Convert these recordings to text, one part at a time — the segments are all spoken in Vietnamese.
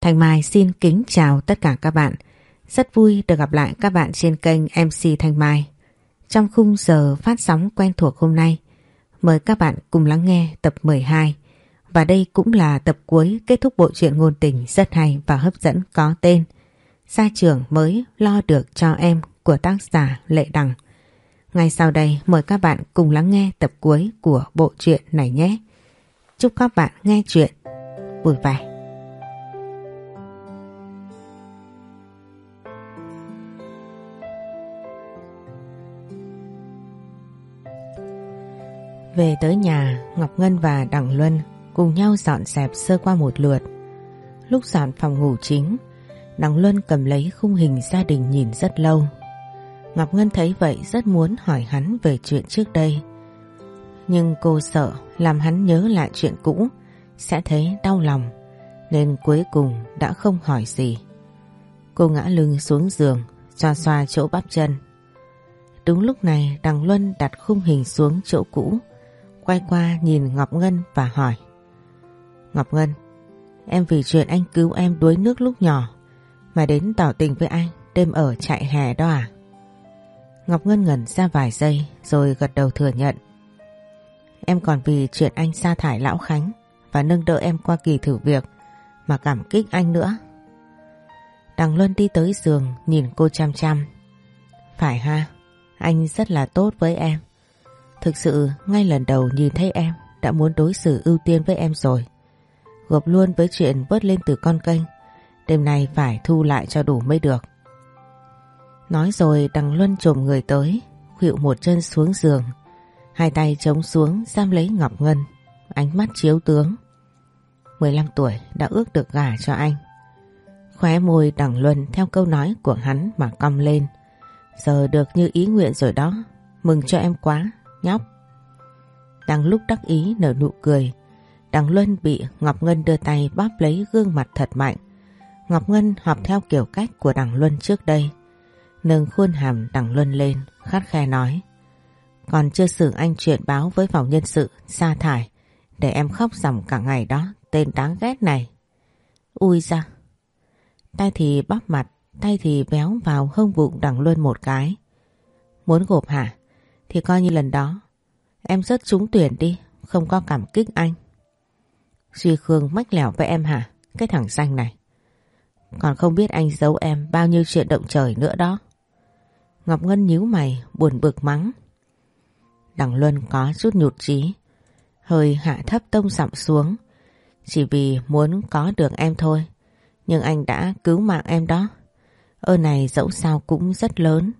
Thành Mai xin kính chào tất cả các bạn. Rất vui được gặp lại các bạn trên kênh MC Thanh Mai. Trong khung giờ phát sóng quen thuộc hôm nay, mời các bạn cùng lắng nghe tập 12. Và đây cũng là tập cuối kết thúc bộ truyện ngôn tình rất hay và hấp dẫn có tên Gia trưởng mới lo được cho em của tác giả Lệ Đằng. Ngay sau đây mời các bạn cùng lắng nghe tập cuối của bộ truyện này nhé. Chúc các bạn nghe chuyện vui vẻ. Về tới nhà, Ngọc Ngân và Đặng Luân cùng nhau dọn dẹp sơ qua một lượt. Lúc dọn phòng ngủ chính, Đặng Luân cầm lấy khung hình gia đình nhìn rất lâu. Ngọc Ngân thấy vậy rất muốn hỏi hắn về chuyện trước đây. Nhưng cô sợ làm hắn nhớ lại chuyện cũ sẽ thấy đau lòng nên cuối cùng đã không hỏi gì. Cô ngã lưng xuống giường xoa xoa chỗ bắp chân. Đúng lúc này Đằng Luân đặt khung hình xuống chỗ cũ quay qua nhìn Ngọc Ngân và hỏi Ngọc Ngân Em vì chuyện anh cứu em đuối nước lúc nhỏ mà đến tỏ tình với anh đêm ở chạy hè đó à? Ngọc Ngân ngẩn ra vài giây rồi gật đầu thừa nhận. Em còn vì chuyện anh sa thải Lão Khánh và nâng đỡ em qua kỳ thử việc mà cảm kích anh nữa. Đằng Luân đi tới giường nhìn cô chăm chăm. Phải ha, anh rất là tốt với em. Thực sự ngay lần đầu nhìn thấy em đã muốn đối xử ưu tiên với em rồi. Gộp luôn với chuyện vớt lên từ con kênh. Đêm nay phải thu lại cho đủ mới được. Nói rồi đằng Luân trồm người tới, khuỵu một chân xuống giường. Hai tay chống xuống giam lấy Ngọc Ngân, ánh mắt chiếu tướng. 15 tuổi đã ước được gả cho anh. Khóe môi đằng Luân theo câu nói của hắn mà cong lên. Giờ được như ý nguyện rồi đó, mừng cho em quá, nhóc. Đang lúc đắc ý nở nụ cười, đằng Luân bị Ngọc Ngân đưa tay bóp lấy gương mặt thật mạnh. Ngọc Ngân học theo kiểu cách của đằng Luân trước đây nâng khuôn hàm đằng luân lên, khát khe nói. Còn chưa xử anh chuyện báo với phòng nhân sự, sa thải, để em khóc dòng cả ngày đó, tên đáng ghét này. Ui ra! Tay thì bóp mặt, tay thì béo vào hông bụng đằng luân một cái. Muốn gộp hả? Thì coi như lần đó. Em rất trúng tuyển đi, không có cảm kích anh. Duy Khương mách lẻo với em hả? Cái thằng xanh này. Còn không biết anh giấu em bao nhiêu chuyện động trời nữa đó. Ngọc Ngân nhíu mày buồn bực mắng. Đằng Luân có chút nhụt chí hơi hạ thấp tông giọng xuống, chỉ vì muốn có được em thôi. Nhưng anh đã cứu mạng em đó. Ơn này dẫu sao cũng rất lớn.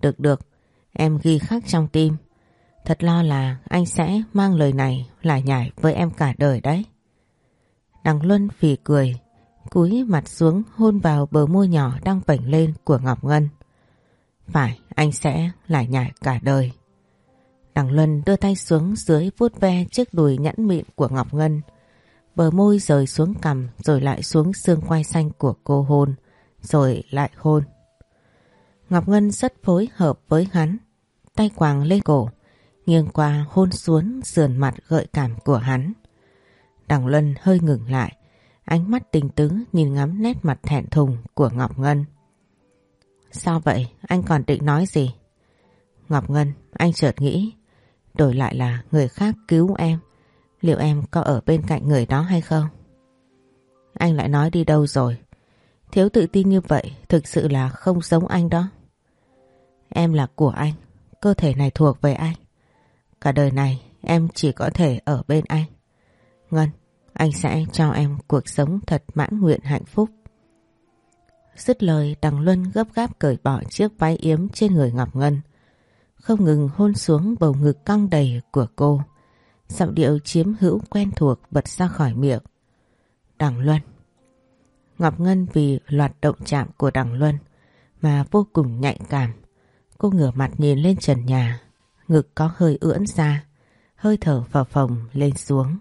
Được được, em ghi khắc trong tim. Thật lo là anh sẽ mang lời này lại nhải với em cả đời đấy. Đằng Luân phì cười, cúi mặt xuống hôn vào bờ môi nhỏ đang vảnh lên của Ngọc Ngân. Phải, anh sẽ lại nhải cả đời. Đằng Luân đưa tay xuống dưới vuốt ve chiếc đùi nhẵn mịn của Ngọc Ngân. Bờ môi rời xuống cằm rồi lại xuống xương quai xanh của cô hôn, rồi lại hôn. Ngọc Ngân rất phối hợp với hắn, tay quàng lên cổ, nghiêng qua hôn xuống sườn mặt gợi cảm của hắn. Đằng Luân hơi ngừng lại, ánh mắt tình tứ nhìn ngắm nét mặt thẹn thùng của Ngọc Ngân. Sao vậy? Anh còn định nói gì? Ngọc Ngân, anh chợt nghĩ, đổi lại là người khác cứu em, liệu em có ở bên cạnh người đó hay không? Anh lại nói đi đâu rồi? Thiếu tự tin như vậy thực sự là không giống anh đó. Em là của anh, cơ thể này thuộc về anh. Cả đời này em chỉ có thể ở bên anh. Ngân, anh sẽ cho em cuộc sống thật mãn nguyện hạnh phúc. Dứt lời đằng Luân gấp gáp cởi bỏ chiếc váy yếm trên người Ngọc Ngân. Không ngừng hôn xuống bầu ngực căng đầy của cô. Giọng điệu chiếm hữu quen thuộc bật ra khỏi miệng. Đằng Luân Ngọc Ngân vì loạt động chạm của đằng Luân mà vô cùng nhạy cảm. Cô ngửa mặt nhìn lên trần nhà, ngực có hơi ưỡn ra, hơi thở vào phòng lên xuống.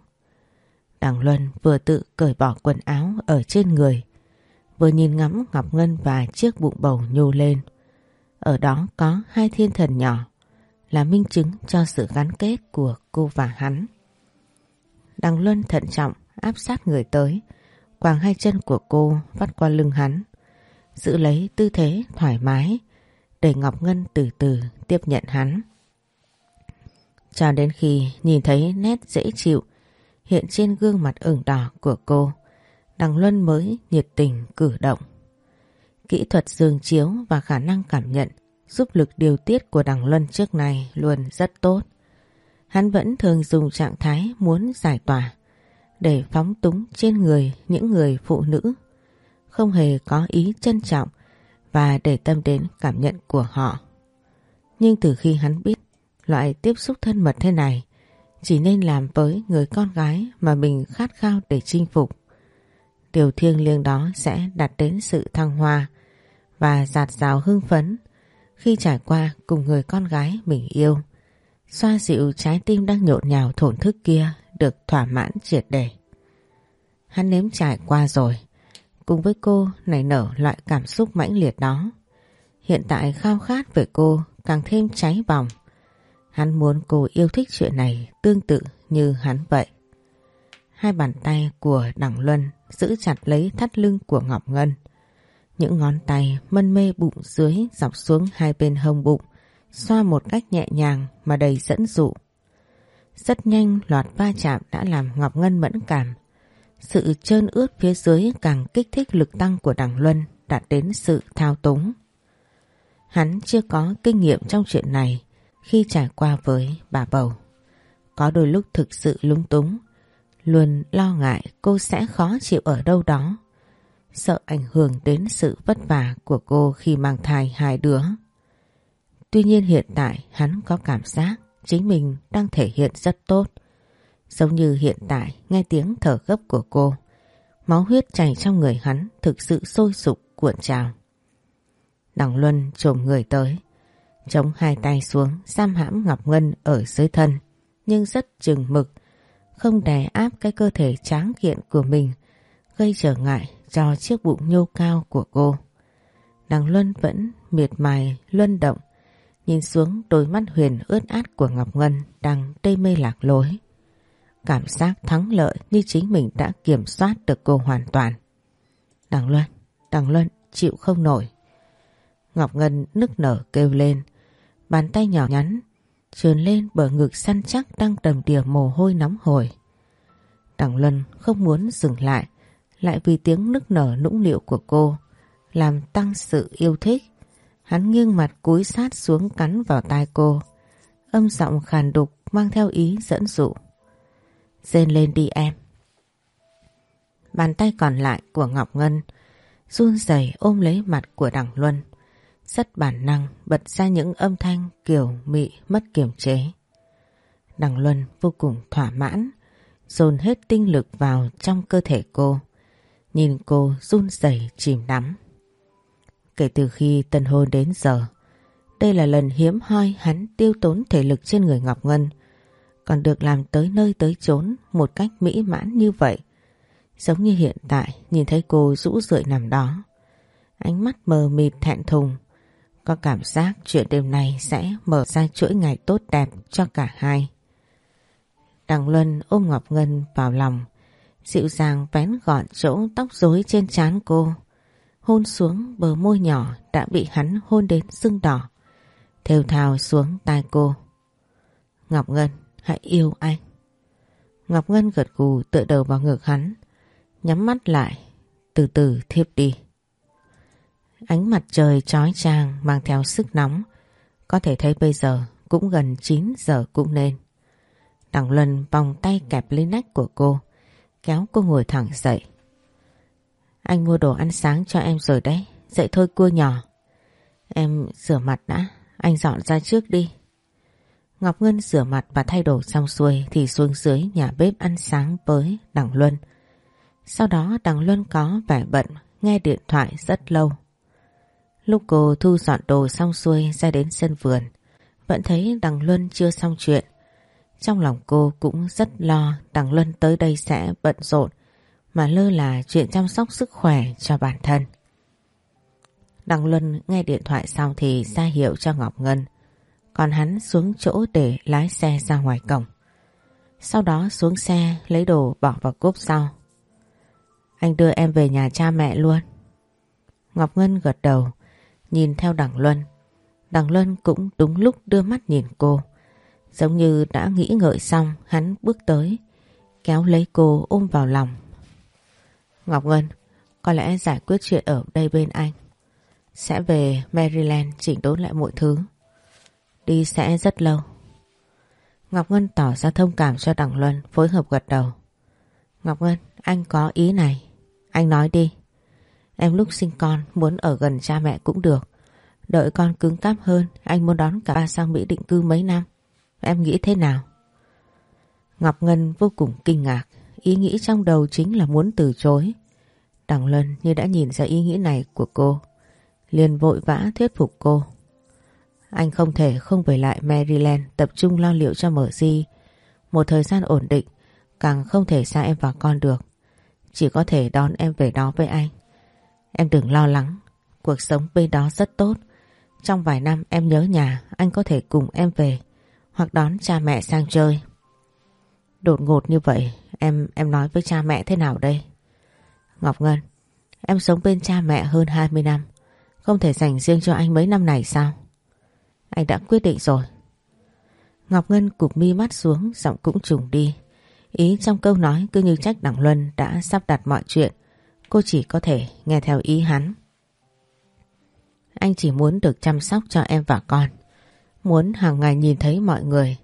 Đằng Luân vừa tự cởi bỏ quần áo ở trên người, vừa nhìn ngắm Ngọc Ngân và chiếc bụng bầu nhô lên. Ở đó có hai thiên thần nhỏ, là minh chứng cho sự gắn kết của cô và hắn. Đằng Luân thận trọng áp sát người tới, quàng hai chân của cô vắt qua lưng hắn, giữ lấy tư thế thoải mái để Ngọc Ngân từ từ tiếp nhận hắn. Cho đến khi nhìn thấy nét dễ chịu hiện trên gương mặt ửng đỏ của cô, Đằng Luân mới nhiệt tình cử động. Kỹ thuật dương chiếu và khả năng cảm nhận giúp lực điều tiết của Đằng Luân trước này luôn rất tốt. Hắn vẫn thường dùng trạng thái muốn giải tỏa để phóng túng trên người những người phụ nữ, không hề có ý trân trọng và để tâm đến cảm nhận của họ. Nhưng từ khi hắn biết loại tiếp xúc thân mật thế này chỉ nên làm với người con gái mà mình khát khao để chinh phục. Điều thiêng liêng đó sẽ đạt đến sự thăng hoa và giạt rào hưng phấn khi trải qua cùng người con gái mình yêu. Xoa dịu trái tim đang nhộn nhào thổn thức kia được thỏa mãn triệt để. Hắn nếm trải qua rồi, cùng với cô nảy nở loại cảm xúc mãnh liệt đó. Hiện tại khao khát về cô càng thêm cháy bỏng. Hắn muốn cô yêu thích chuyện này tương tự như hắn vậy. Hai bàn tay của Đặng Luân giữ chặt lấy thắt lưng của Ngọc Ngân. Những ngón tay mân mê bụng dưới dọc xuống hai bên hông bụng, xoa một cách nhẹ nhàng mà đầy dẫn dụ. Rất nhanh loạt va chạm đã làm Ngọc Ngân mẫn cảm. Sự trơn ướt phía dưới càng kích thích lực tăng của Đằng Luân đạt đến sự thao túng. Hắn chưa có kinh nghiệm trong chuyện này khi trải qua với bà bầu. Có đôi lúc thực sự lung túng, luôn lo ngại cô sẽ khó chịu ở đâu đó sợ ảnh hưởng đến sự vất vả của cô khi mang thai hai đứa. Tuy nhiên hiện tại hắn có cảm giác chính mình đang thể hiện rất tốt. Giống như hiện tại nghe tiếng thở gấp của cô, máu huyết chảy trong người hắn thực sự sôi sục cuộn trào. Đằng Luân trồm người tới, chống hai tay xuống giam hãm Ngọc Ngân ở dưới thân, nhưng rất chừng mực, không đè áp cái cơ thể tráng kiện của mình, gây trở ngại cho chiếc bụng nhô cao của cô. Đằng Luân vẫn miệt mài luân động, nhìn xuống đôi mắt huyền ướt át của Ngọc Ngân đang tê mê lạc lối. Cảm giác thắng lợi như chính mình đã kiểm soát được cô hoàn toàn. Đằng Luân, Đằng Luân chịu không nổi. Ngọc Ngân nức nở kêu lên, bàn tay nhỏ nhắn trườn lên bờ ngực săn chắc đang đầm đìa mồ hôi nóng hổi. Đằng Luân không muốn dừng lại, lại vì tiếng nức nở nũng nịu của cô làm tăng sự yêu thích. Hắn nghiêng mặt cúi sát xuống cắn vào tai cô. Âm giọng khàn đục mang theo ý dẫn dụ. Rên lên đi em. Bàn tay còn lại của Ngọc Ngân run rẩy ôm lấy mặt của Đằng Luân. Rất bản năng bật ra những âm thanh kiểu mị mất kiểm chế. Đằng Luân vô cùng thỏa mãn, dồn hết tinh lực vào trong cơ thể cô. Nhìn cô run rẩy chìm đắm. Kể từ khi tân hôn đến giờ, đây là lần hiếm hoi hắn tiêu tốn thể lực trên người Ngọc Ngân, còn được làm tới nơi tới chốn một cách mỹ mãn như vậy. Giống như hiện tại nhìn thấy cô rũ rượi nằm đó. Ánh mắt mờ mịt thẹn thùng, có cảm giác chuyện đêm này sẽ mở ra chuỗi ngày tốt đẹp cho cả hai. Đằng Luân ôm Ngọc Ngân vào lòng, dịu dàng vén gọn chỗ tóc rối trên trán cô. Hôn xuống bờ môi nhỏ đã bị hắn hôn đến sưng đỏ. Thều thào xuống tai cô. Ngọc Ngân, hãy yêu anh. Ngọc Ngân gật gù tựa đầu vào ngực hắn, nhắm mắt lại, từ từ thiếp đi. Ánh mặt trời chói chang mang theo sức nóng, có thể thấy bây giờ cũng gần 9 giờ cũng nên. Đằng Luân vòng tay kẹp lấy nách của cô, kéo cô ngồi thẳng dậy. Anh mua đồ ăn sáng cho em rồi đấy, dậy thôi cua nhỏ. Em rửa mặt đã, anh dọn ra trước đi. Ngọc Ngân rửa mặt và thay đồ xong xuôi thì xuống dưới nhà bếp ăn sáng với Đằng Luân. Sau đó Đằng Luân có vẻ bận nghe điện thoại rất lâu. Lúc cô thu dọn đồ xong xuôi ra đến sân vườn, vẫn thấy Đằng Luân chưa xong chuyện. Trong lòng cô cũng rất lo Đằng Luân tới đây sẽ bận rộn mà lơ là chuyện chăm sóc sức khỏe cho bản thân. Đằng Luân nghe điện thoại xong thì ra hiệu cho Ngọc Ngân, còn hắn xuống chỗ để lái xe ra ngoài cổng. Sau đó xuống xe lấy đồ bỏ vào cốp sau. Anh đưa em về nhà cha mẹ luôn. Ngọc Ngân gật đầu, nhìn theo Đằng Luân. Đằng Luân cũng đúng lúc đưa mắt nhìn cô. Giống như đã nghĩ ngợi xong, hắn bước tới, kéo lấy cô ôm vào lòng. Ngọc Ngân, có lẽ giải quyết chuyện ở đây bên anh. Sẽ về Maryland chỉnh đốn lại mọi thứ. Đi sẽ rất lâu. Ngọc Ngân tỏ ra thông cảm cho Đặng Luân phối hợp gật đầu. Ngọc Ngân, anh có ý này. Anh nói đi. Em lúc sinh con muốn ở gần cha mẹ cũng được. Đợi con cứng cáp hơn, anh muốn đón cả ba sang Mỹ định cư mấy năm. Em nghĩ thế nào? Ngọc Ngân vô cùng kinh ngạc. Ý nghĩ trong đầu chính là muốn từ chối. Đặng Luân như đã nhìn ra ý nghĩ này của cô. liền vội vã thuyết phục cô. Anh không thể không về lại Maryland tập trung lo liệu cho mở di. Một thời gian ổn định, càng không thể xa em và con được. Chỉ có thể đón em về đó với anh. Em đừng lo lắng, cuộc sống bên đó rất tốt. Trong vài năm em nhớ nhà, anh có thể cùng em về hoặc đón cha mẹ sang chơi. Đột ngột như vậy, em em nói với cha mẹ thế nào đây? Ngọc Ngân, em sống bên cha mẹ hơn 20 năm, không thể dành riêng cho anh mấy năm này sao? Anh đã quyết định rồi. Ngọc Ngân cụp mi mắt xuống, giọng cũng trùng đi. Ý trong câu nói cứ như trách Đặng Luân đã sắp đặt mọi chuyện. Cô chỉ có thể nghe theo ý hắn. Anh chỉ muốn được chăm sóc cho em và con. Muốn hàng ngày nhìn thấy mọi người.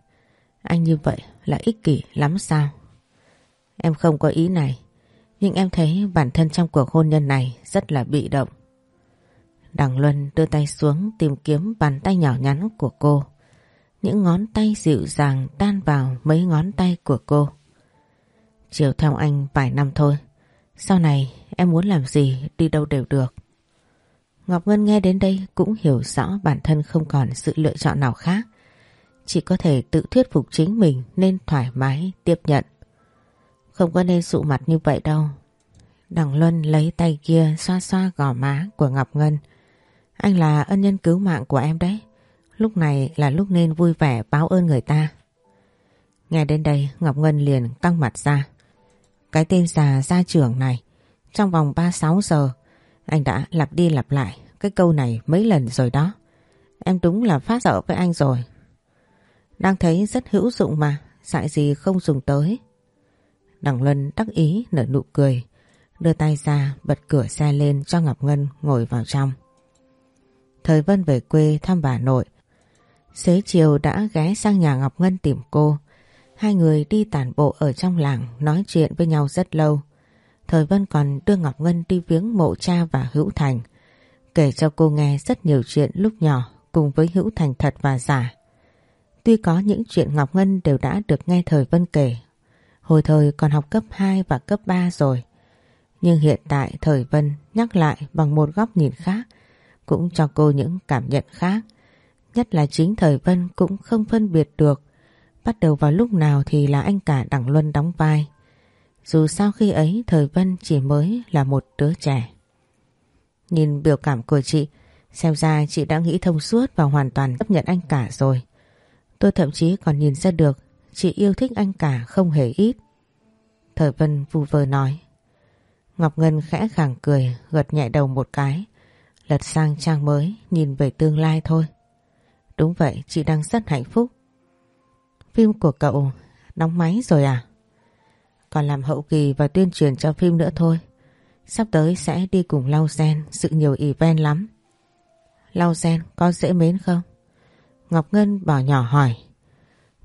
Anh như vậy là ích kỷ lắm sao? Em không có ý này. Nhưng em thấy bản thân trong cuộc hôn nhân này rất là bị động. Đằng Luân đưa tay xuống tìm kiếm bàn tay nhỏ nhắn của cô. Những ngón tay dịu dàng tan vào mấy ngón tay của cô. Chiều theo anh vài năm thôi. Sau này em muốn làm gì đi đâu đều được. Ngọc Ngân nghe đến đây cũng hiểu rõ bản thân không còn sự lựa chọn nào khác. Chỉ có thể tự thuyết phục chính mình nên thoải mái tiếp nhận. Không có nên sụ mặt như vậy đâu. Đằng Luân lấy tay kia xoa xoa gò má của Ngọc Ngân. Anh là ân nhân cứu mạng của em đấy. Lúc này là lúc nên vui vẻ báo ơn người ta. Nghe đến đây Ngọc Ngân liền căng mặt ra. Cái tên già gia trưởng này trong vòng 36 giờ anh đã lặp đi lặp lại cái câu này mấy lần rồi đó. Em đúng là phát sợ với anh rồi. Đang thấy rất hữu dụng mà, dại gì không dùng tới. Đằng Luân đắc ý nở nụ cười, đưa tay ra bật cửa xe lên cho Ngọc Ngân ngồi vào trong. Thời Vân về quê thăm bà nội. Xế chiều đã ghé sang nhà Ngọc Ngân tìm cô. Hai người đi tản bộ ở trong làng, nói chuyện với nhau rất lâu. Thời Vân còn đưa Ngọc Ngân đi viếng mộ cha và Hữu Thành. Kể cho cô nghe rất nhiều chuyện lúc nhỏ cùng với Hữu Thành thật và giả. Tuy có những chuyện Ngọc Ngân đều đã được nghe Thời Vân kể. Hồi thời còn học cấp 2 và cấp 3 rồi. Nhưng hiện tại Thời Vân nhắc lại bằng một góc nhìn khác cũng cho cô những cảm nhận khác. Nhất là chính Thời Vân cũng không phân biệt được bắt đầu vào lúc nào thì là anh cả Đặng Luân đóng vai. Dù sao khi ấy Thời Vân chỉ mới là một đứa trẻ. Nhìn biểu cảm của chị, xem ra chị đã nghĩ thông suốt và hoàn toàn chấp nhận anh cả rồi. Tôi thậm chí còn nhìn ra được chị yêu thích anh cả không hề ít. Thời Vân vu vơ nói. Ngọc Ngân khẽ khàng cười, gật nhẹ đầu một cái. Lật sang trang mới, nhìn về tương lai thôi. Đúng vậy, chị đang rất hạnh phúc. Phim của cậu đóng máy rồi à? Còn làm hậu kỳ và tuyên truyền cho phim nữa thôi. Sắp tới sẽ đi cùng Lau Gen sự nhiều event lắm. Lau Gen có dễ mến không? Ngọc Ngân bỏ nhỏ hỏi.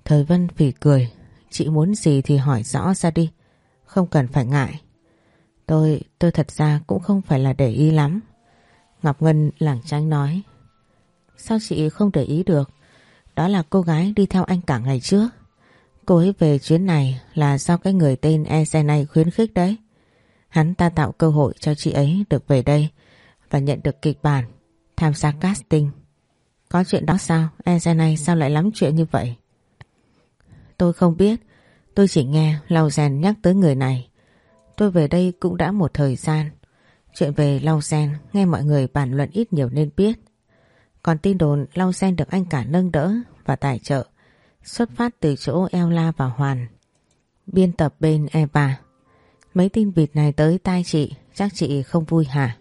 Thời Vân phỉ cười. Chị muốn gì thì hỏi rõ ra đi. Không cần phải ngại. Tôi, tôi thật ra cũng không phải là để ý lắm. Ngọc Ngân lảng tránh nói. Sao chị không để ý được? Đó là cô gái đi theo anh cả ngày trước. Cô ấy về chuyến này là do cái người tên Eze này khuyến khích đấy. Hắn ta tạo cơ hội cho chị ấy được về đây và nhận được kịch bản, tham gia casting. Có chuyện đó sao? Eze này sao lại lắm chuyện như vậy? Tôi không biết, tôi chỉ nghe Lau rèn nhắc tới người này. Tôi về đây cũng đã một thời gian. Chuyện về Lau sen nghe mọi người bàn luận ít nhiều nên biết. Còn tin đồn Lau sen được anh cả nâng đỡ và tài trợ xuất phát từ chỗ Ella và Hoàn. Biên tập bên Eva. Mấy tin vịt này tới tai chị, chắc chị không vui hả?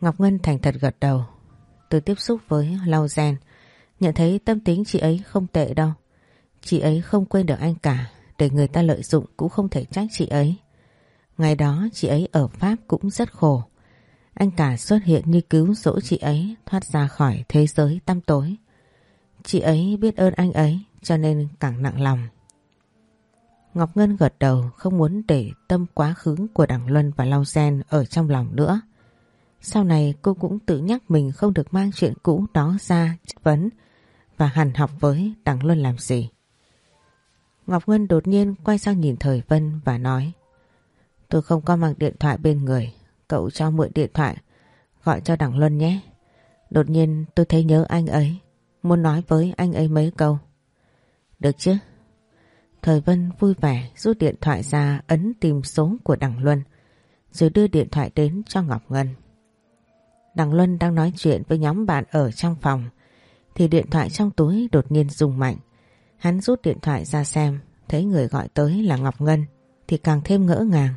Ngọc Ngân thành thật gật đầu. từ tiếp xúc với Lau sen nhận thấy tâm tính chị ấy không tệ đâu. Chị ấy không quên được anh cả, để người ta lợi dụng cũng không thể trách chị ấy. Ngày đó chị ấy ở Pháp cũng rất khổ. Anh cả xuất hiện như cứu rỗi chị ấy, thoát ra khỏi thế giới tăm tối. Chị ấy biết ơn anh ấy, cho nên càng nặng lòng. Ngọc Ngân gật đầu, không muốn để tâm quá khứ của Đảng Luân và Lau Gen ở trong lòng nữa. Sau này cô cũng tự nhắc mình không được mang chuyện cũ đó ra, chất vấn, và hằn học với Đảng Luân làm gì. Ngọc Ngân đột nhiên quay sang nhìn Thời Vân và nói Tôi không có mang điện thoại bên người, cậu cho mượn điện thoại, gọi cho Đằng Luân nhé. Đột nhiên tôi thấy nhớ anh ấy, muốn nói với anh ấy mấy câu. Được chứ? Thời Vân vui vẻ rút điện thoại ra ấn tìm số của Đằng Luân rồi đưa điện thoại đến cho Ngọc Ngân. Đằng Luân đang nói chuyện với nhóm bạn ở trong phòng thì điện thoại trong túi đột nhiên rung mạnh. Hắn rút điện thoại ra xem thấy người gọi tới là Ngọc Ngân thì càng thêm ngỡ ngàng.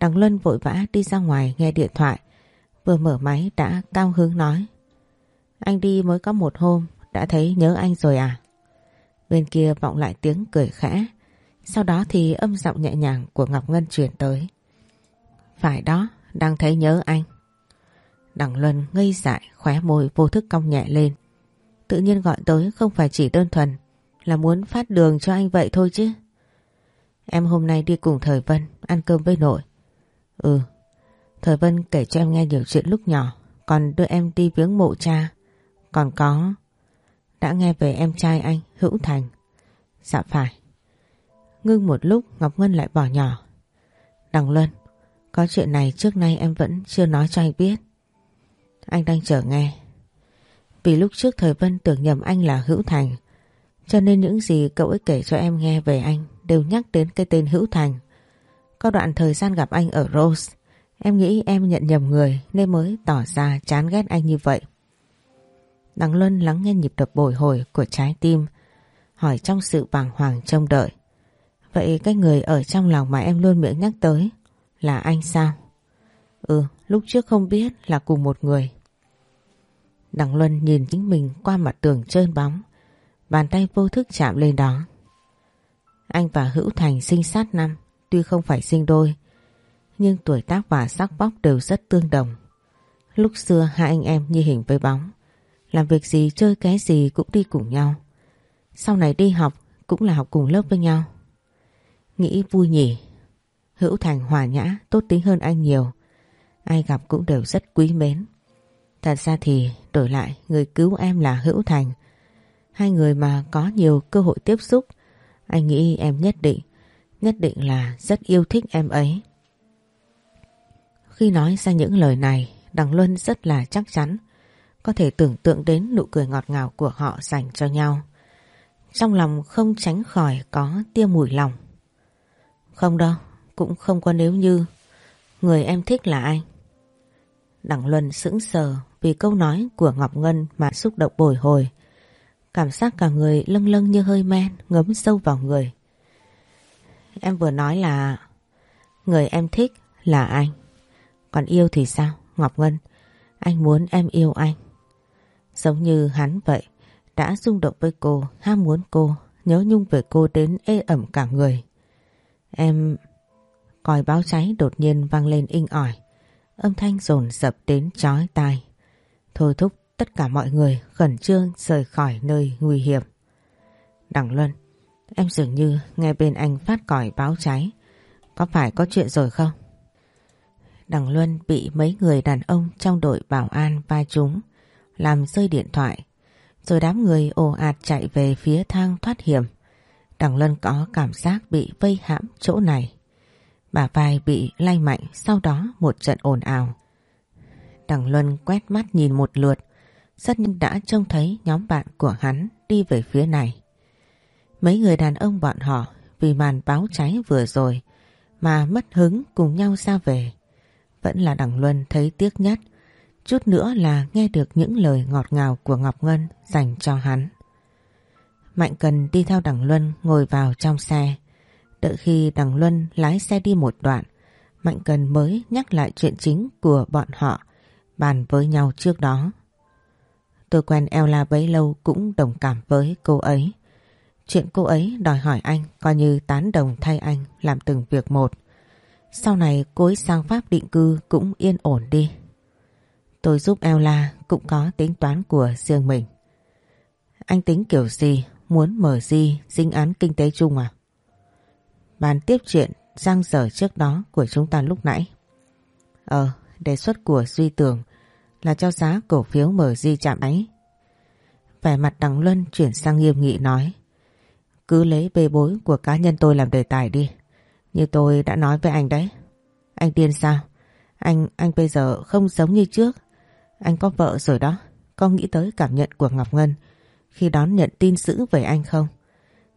Đằng Luân vội vã đi ra ngoài nghe điện thoại vừa mở máy đã cao hứng nói Anh đi mới có một hôm đã thấy nhớ anh rồi à? Bên kia vọng lại tiếng cười khẽ sau đó thì âm giọng nhẹ nhàng của Ngọc Ngân truyền tới. Phải đó, đang thấy nhớ anh. Đằng Luân ngây dại khóe môi vô thức cong nhẹ lên. Tự nhiên gọi tới không phải chỉ đơn thuần là muốn phát đường cho anh vậy thôi chứ. Em hôm nay đi cùng Thời Vân ăn cơm với nội. Ừ, Thời Vân kể cho em nghe nhiều chuyện lúc nhỏ, còn đưa em đi viếng mộ cha. Còn có... Đã nghe về em trai anh, Hữu Thành. Dạ phải. Ngưng một lúc Ngọc Ngân lại bỏ nhỏ. Đằng Luân, có chuyện này trước nay em vẫn chưa nói cho anh biết. Anh đang chờ nghe. Vì lúc trước Thời Vân tưởng nhầm anh là Hữu Thành, cho nên những gì cậu ấy kể cho em nghe về anh đều nhắc đến cái tên Hữu Thành. Có đoạn thời gian gặp anh ở Rose, em nghĩ em nhận nhầm người nên mới tỏ ra chán ghét anh như vậy. Đằng Luân lắng nghe nhịp đập bồi hồi của trái tim, hỏi trong sự bàng hoàng trông đợi. Vậy cái người ở trong lòng mà em luôn miệng nhắc tới là anh sao? Ừ, lúc trước không biết là cùng một người. Đằng Luân nhìn chính mình qua mặt tường trơn bóng, bàn tay vô thức chạm lên đó. Anh và Hữu Thành sinh sát năm, tuy không phải sinh đôi, nhưng tuổi tác và sắc vóc đều rất tương đồng. Lúc xưa hai anh em như hình với bóng, làm việc gì chơi cái gì cũng đi cùng nhau. Sau này đi học cũng là học cùng lớp với nhau. Nghĩ vui nhỉ, Hữu Thành hòa nhã, tốt tính hơn anh nhiều. Ai gặp cũng đều rất quý mến. Thật ra thì đổi lại người cứu em là Hữu Thành. Hai người mà có nhiều cơ hội tiếp xúc, anh nghĩ em nhất định, nhất định là rất yêu thích em ấy. Khi nói ra những lời này, Đằng Luân rất là chắc chắn, có thể tưởng tượng đến nụ cười ngọt ngào của họ dành cho nhau. Trong lòng không tránh khỏi có tia mùi lòng. Không đâu, cũng không có nếu như người em thích là anh. Đặng Luân sững sờ vì câu nói của Ngọc Ngân mà xúc động bồi hồi. Cảm giác cả người lâng lâng như hơi men ngấm sâu vào người. Em vừa nói là người em thích là anh. Còn yêu thì sao? Ngọc Ngân, anh muốn em yêu anh. Giống như hắn vậy, đã rung động với cô, ham muốn cô, nhớ nhung về cô đến ê ẩm cả người. Em... Còi báo cháy đột nhiên vang lên inh ỏi. Âm thanh rồn dập đến chói tai. Thôi thúc tất cả mọi người khẩn trương rời khỏi nơi nguy hiểm. Đằng Luân, em dường như nghe bên anh phát còi báo cháy. Có phải có chuyện rồi không? Đằng Luân bị mấy người đàn ông trong đội bảo an vai trúng, làm rơi điện thoại. Rồi đám người ồ ạt chạy về phía thang thoát hiểm. Đằng Luân có cảm giác bị vây hãm chỗ này. Bà vai bị lay mạnh sau đó một trận ồn ào. Đằng Luân quét mắt nhìn một lượt, rất nhanh đã trông thấy nhóm bạn của hắn đi về phía này. Mấy người đàn ông bọn họ vì màn báo cháy vừa rồi mà mất hứng cùng nhau ra về. Vẫn là đằng Luân thấy tiếc nhất, chút nữa là nghe được những lời ngọt ngào của Ngọc Ngân dành cho hắn. Mạnh Cần đi theo đằng Luân ngồi vào trong xe, Đợi khi Đằng Luân lái xe đi một đoạn, Mạnh Cần mới nhắc lại chuyện chính của bọn họ, bàn với nhau trước đó. Tôi quen Ella bấy lâu cũng đồng cảm với cô ấy. Chuyện cô ấy đòi hỏi anh coi như tán đồng thay anh làm từng việc một. Sau này cô ấy sang Pháp định cư cũng yên ổn đi. Tôi giúp Ella cũng có tính toán của riêng mình. Anh tính kiểu gì? Muốn mở gì dính án kinh tế chung à? Bàn tiếp chuyện giang dở trước đó của chúng ta lúc nãy. Ờ, đề xuất của Duy Tường là cho giá cổ phiếu mở di chạm ấy. Vẻ mặt Đằng Luân chuyển sang nghiêm nghị nói. Cứ lấy bê bối của cá nhân tôi làm đề tài đi. Như tôi đã nói với anh đấy. Anh điên sao? Anh, anh bây giờ không giống như trước. Anh có vợ rồi đó. Có nghĩ tới cảm nhận của Ngọc Ngân khi đón nhận tin dữ về anh không?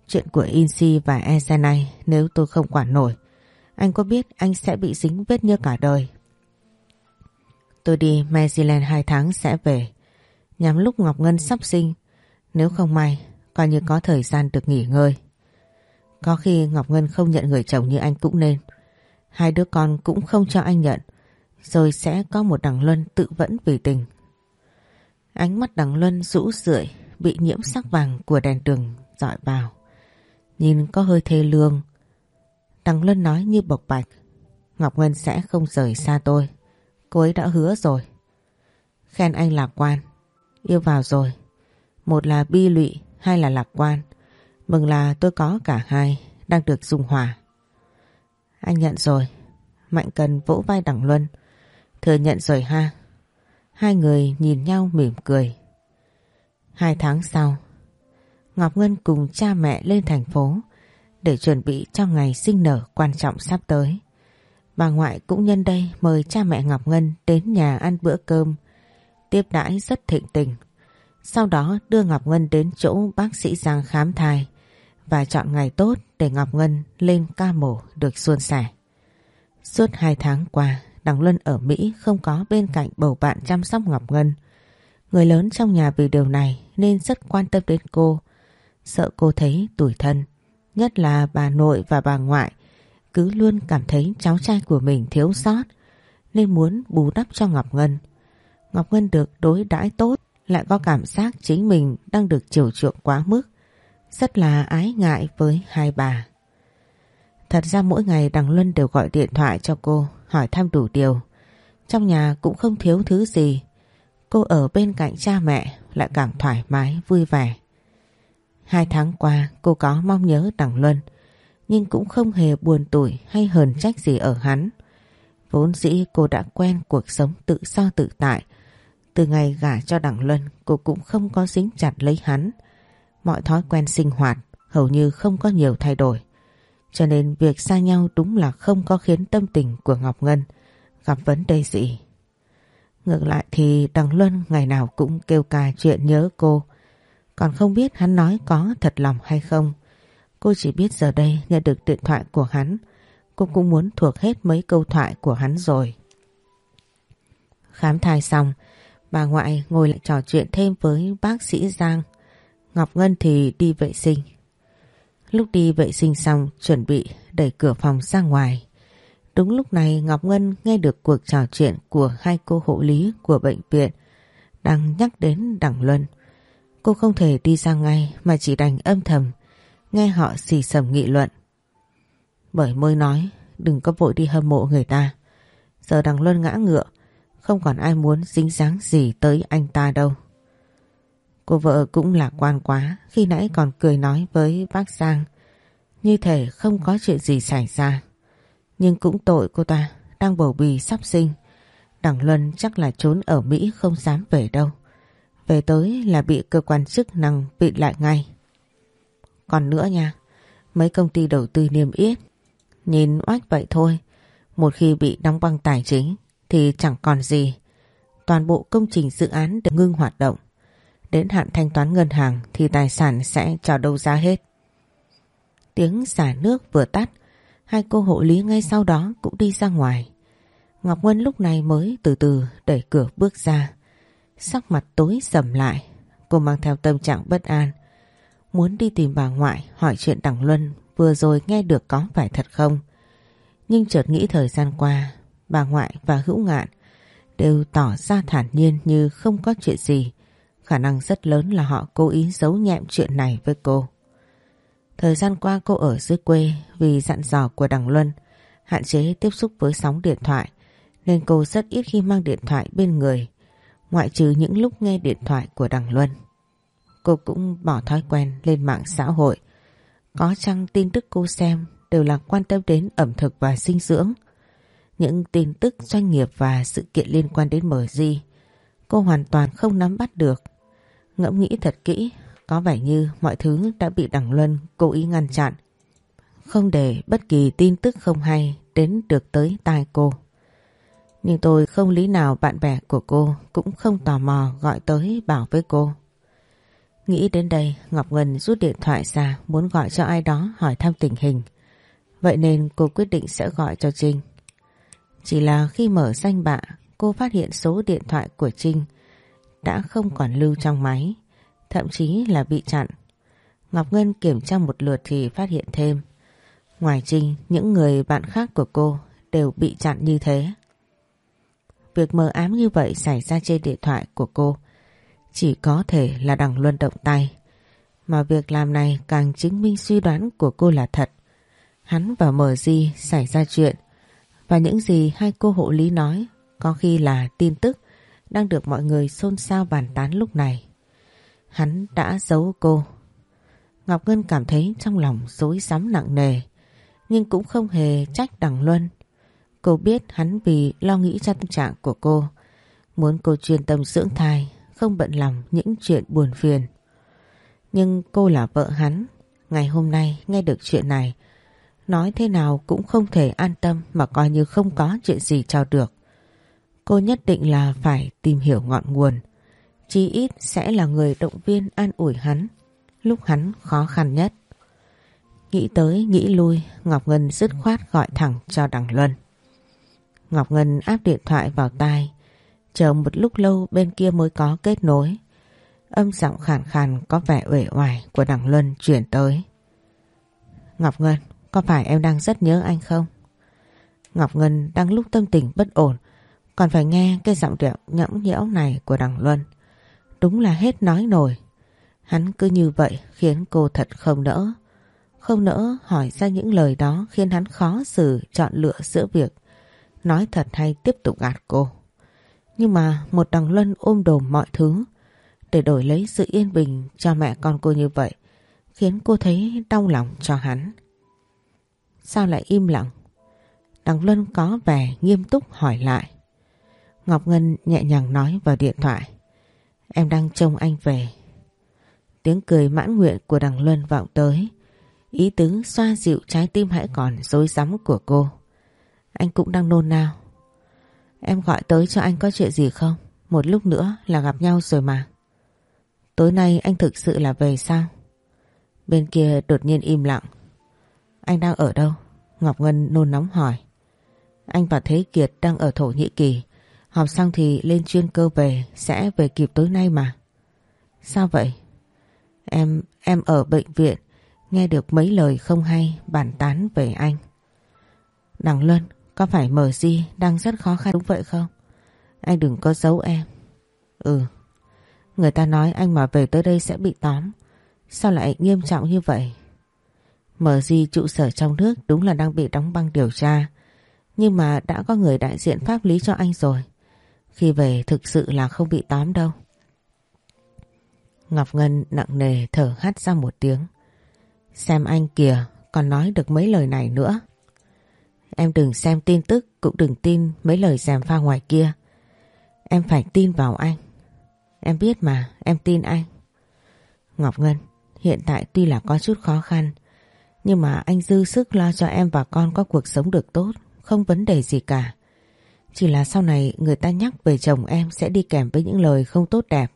Chuyện của Insi và Ezenay nếu tôi không quản nổi. Anh có biết anh sẽ bị dính vết như cả đời. Tôi đi Maryland 2 tháng sẽ về. Nhằm lúc Ngọc Ngân sắp sinh. Nếu không may, coi như có thời gian được nghỉ ngơi. Có khi Ngọc Ngân không nhận người chồng như anh cũng nên. Hai đứa con cũng không cho anh nhận. Rồi sẽ có một đằng Luân tự vẫn vì tình. Ánh mắt đằng Luân rũ rượi bị nhiễm sắc vàng của đèn đường dọi vào. Nhìn có hơi thê lương. Đằng Luân nói như bộc bạch. Ngọc Ngân sẽ không rời xa tôi. Cô ấy đã hứa rồi. Khen anh lạc quan. Yêu vào rồi. Một là bi lụy, hai là lạc quan. Mừng là tôi có cả hai, đang được dung hòa. Anh nhận rồi. Mạnh cần vỗ vai đằng Luân. Thừa nhận rồi ha. Hai người nhìn nhau mỉm cười. Hai tháng sau, Ngọc Ngân cùng cha mẹ lên thành phố để chuẩn bị cho ngày sinh nở quan trọng sắp tới. Bà ngoại cũng nhân đây mời cha mẹ Ngọc Ngân đến nhà ăn bữa cơm, tiếp đãi rất thịnh tình. Sau đó đưa Ngọc Ngân đến chỗ bác sĩ Giang khám thai và chọn ngày tốt để Ngọc Ngân lên ca mổ được suôn sẻ. Suốt hai tháng qua, Đằng Luân ở Mỹ không có bên cạnh bầu bạn chăm sóc Ngọc Ngân. Người lớn trong nhà vì điều này nên rất quan tâm đến cô, sợ cô thấy tủi thân. Nhất là bà nội và bà ngoại cứ luôn cảm thấy cháu trai của mình thiếu sót nên muốn bù đắp cho Ngọc Ngân. Ngọc Ngân được đối đãi tốt lại có cảm giác chính mình đang được chiều chuộng quá mức rất là ái ngại với hai bà. Thật ra mỗi ngày Đằng Luân đều gọi điện thoại cho cô hỏi thăm đủ điều. Trong nhà cũng không thiếu thứ gì. Cô ở bên cạnh cha mẹ lại cảm thoải mái, vui vẻ. Hai tháng qua cô có mong nhớ Đằng Luân nhưng cũng không hề buồn tủi hay hờn trách gì ở hắn. Vốn dĩ cô đã quen cuộc sống tự do tự tại. Từ ngày gả cho đặng Luân cô cũng không có dính chặt lấy hắn. Mọi thói quen sinh hoạt hầu như không có nhiều thay đổi. Cho nên việc xa nhau đúng là không có khiến tâm tình của Ngọc Ngân gặp vấn đề gì. Ngược lại thì Đằng Luân ngày nào cũng kêu ca chuyện nhớ cô. Còn không biết hắn nói có thật lòng hay không. Cô chỉ biết giờ đây nhận được điện thoại của hắn. Cô cũng muốn thuộc hết mấy câu thoại của hắn rồi. Khám thai xong, bà ngoại ngồi lại trò chuyện thêm với bác sĩ Giang. Ngọc Ngân thì đi vệ sinh. Lúc đi vệ sinh xong, chuẩn bị đẩy cửa phòng ra ngoài. Đúng lúc này, Ngọc Ngân nghe được cuộc trò chuyện của hai cô hộ lý của bệnh viện đang nhắc đến Đặng Luân. Cô không thể đi ra ngay mà chỉ đành âm thầm nghe họ xì xầm nghị luận. Bởi môi nói, đừng có vội đi hâm mộ người ta. Giờ Đặng Luân ngã ngựa không còn ai muốn dính dáng gì tới anh ta đâu. Cô vợ cũng lạc quan quá khi nãy còn cười nói với bác Giang như thể không có chuyện gì xảy ra. Nhưng cũng tội cô ta đang bầu bì sắp sinh. Đằng Luân chắc là trốn ở Mỹ không dám về đâu. Về tới là bị cơ quan chức năng bị lại ngay. Còn nữa nha, mấy công ty đầu tư niêm yết, nhìn oách vậy thôi. Một khi bị đóng băng tài chính thì chẳng còn gì. Toàn bộ công trình dự án được ngưng hoạt động. Đến hạn thanh toán ngân hàng thì tài sản sẽ cho đâu ra hết. Tiếng xả nước vừa tắt, hai cô hộ lý ngay sau đó cũng đi ra ngoài. Ngọc Ngân lúc này mới từ từ đẩy cửa bước ra. Sắc mặt tối sầm lại, cô mang theo tâm trạng bất an. Muốn đi tìm bà ngoại hỏi chuyện Đằng Luân vừa rồi nghe được có phải thật không. Nhưng chợt nghĩ thời gian qua, bà ngoại và hữu ngạn đều tỏ ra thản nhiên như không có chuyện gì. Khả năng rất lớn là họ cố ý giấu nhẹm chuyện này với cô. Thời gian qua cô ở dưới quê vì dặn dò của Đằng Luân, hạn chế tiếp xúc với sóng điện thoại, nên cô rất ít khi mang điện thoại bên người, ngoại trừ những lúc nghe điện thoại của Đằng Luân. Cô cũng bỏ thói quen lên mạng xã hội. Có chăng tin tức cô xem đều là quan tâm đến ẩm thực và dinh dưỡng. Những tin tức doanh nghiệp và sự kiện liên quan đến MG, cô hoàn toàn không nắm bắt được. Ngẫm nghĩ thật kỹ, có vẻ như mọi thứ đã bị Đằng Luân cố ý ngăn chặn. Không để bất kỳ tin tức không hay đến được tới tai cô. Nhưng tôi không lý nào bạn bè của cô cũng không tò mò gọi tới bảo với cô. Nghĩ đến đây Ngọc Ngân rút điện thoại ra muốn gọi cho ai đó hỏi thăm tình hình. Vậy nên cô quyết định sẽ gọi cho Trinh. Chỉ là khi mở danh bạ cô phát hiện số điện thoại của Trinh đã không còn lưu trong máy, thậm chí là bị chặn. Ngọc Ngân kiểm tra một lượt thì phát hiện thêm. Ngoài Trinh, những người bạn khác của cô đều bị chặn như thế. Việc mờ ám như vậy xảy ra trên điện thoại của cô chỉ có thể là đằng luân động tay. Mà việc làm này càng chứng minh suy đoán của cô là thật. Hắn và mờ di xảy ra chuyện và những gì hai cô hộ lý nói có khi là tin tức đang được mọi người xôn xao bàn tán lúc này. Hắn đã giấu cô. Ngọc Ngân cảm thấy trong lòng dối rắm nặng nề nhưng cũng không hề trách đằng Luân. Cô biết hắn vì lo nghĩ cho tâm trạng của cô muốn cô chuyên tâm dưỡng thai không bận lòng những chuyện buồn phiền. Nhưng cô là vợ hắn, ngày hôm nay nghe được chuyện này, nói thế nào cũng không thể an tâm mà coi như không có chuyện gì cho được. Cô nhất định là phải tìm hiểu ngọn nguồn, chí ít sẽ là người động viên an ủi hắn lúc hắn khó khăn nhất. Nghĩ tới nghĩ lui, Ngọc Ngân dứt khoát gọi thẳng cho Đằng Luân. Ngọc Ngân áp điện thoại vào tai, Chờ một lúc lâu bên kia mới có kết nối. Âm giọng khàn khàn có vẻ uể oải của đằng Luân chuyển tới. Ngọc Ngân, có phải em đang rất nhớ anh không? Ngọc Ngân đang lúc tâm tình bất ổn, còn phải nghe cái giọng điệu nhõng nhẽo này của đằng Luân. Đúng là hết nói nổi. Hắn cứ như vậy khiến cô thật không nỡ. Không nỡ hỏi ra những lời đó khiến hắn khó xử chọn lựa giữa việc nói thật hay tiếp tục gạt cô. Nhưng mà một đằng Luân ôm đồm mọi thứ để đổi lấy sự yên bình cho mẹ con cô như vậy khiến cô thấy đau lòng cho hắn. Sao lại im lặng? Đằng Luân có vẻ nghiêm túc hỏi lại. Ngọc Ngân nhẹ nhàng nói vào điện thoại. Em đang trông anh về. Tiếng cười mãn nguyện của đằng Luân vọng tới. Ý tứ xoa dịu trái tim hãy còn dối rắm của cô. Anh cũng đang nôn nao. Em gọi tới cho anh có chuyện gì không? Một lúc nữa là gặp nhau rồi mà. Tối nay anh thực sự là về sao? Bên kia đột nhiên im lặng. Anh đang ở đâu? Ngọc Ngân nôn nóng hỏi. Anh và Thế Kiệt đang ở Thổ Nhĩ Kỳ. học xong thì lên chuyên cơ về, sẽ về kịp tối nay mà. Sao vậy? Em, em ở bệnh viện, nghe được mấy lời không hay bàn tán về anh. Đằng Luân, có phải mờ di đang rất khó khăn đúng vậy không? Anh đừng có giấu em. Ừ. Người ta nói anh mà về tới đây sẽ bị tóm. Sao lại nghiêm trọng như vậy? Mở gì trụ sở trong nước đúng là đang bị đóng băng điều tra. Nhưng mà đã có người đại diện pháp lý cho anh rồi. Khi về thực sự là không bị tóm đâu. Ngọc Ngân nặng nề thở hắt ra một tiếng. Xem anh kìa, còn nói được mấy lời này nữa. Em đừng xem tin tức cũng đừng tin mấy lời gièm pha ngoài kia. Em phải tin vào anh. Em biết mà, em tin anh. Ngọc Ngân, hiện tại tuy là có chút khó khăn, nhưng mà anh dư sức lo cho em và con có cuộc sống được tốt, không vấn đề gì cả. Chỉ là sau này người ta nhắc về chồng em sẽ đi kèm với những lời không tốt đẹp,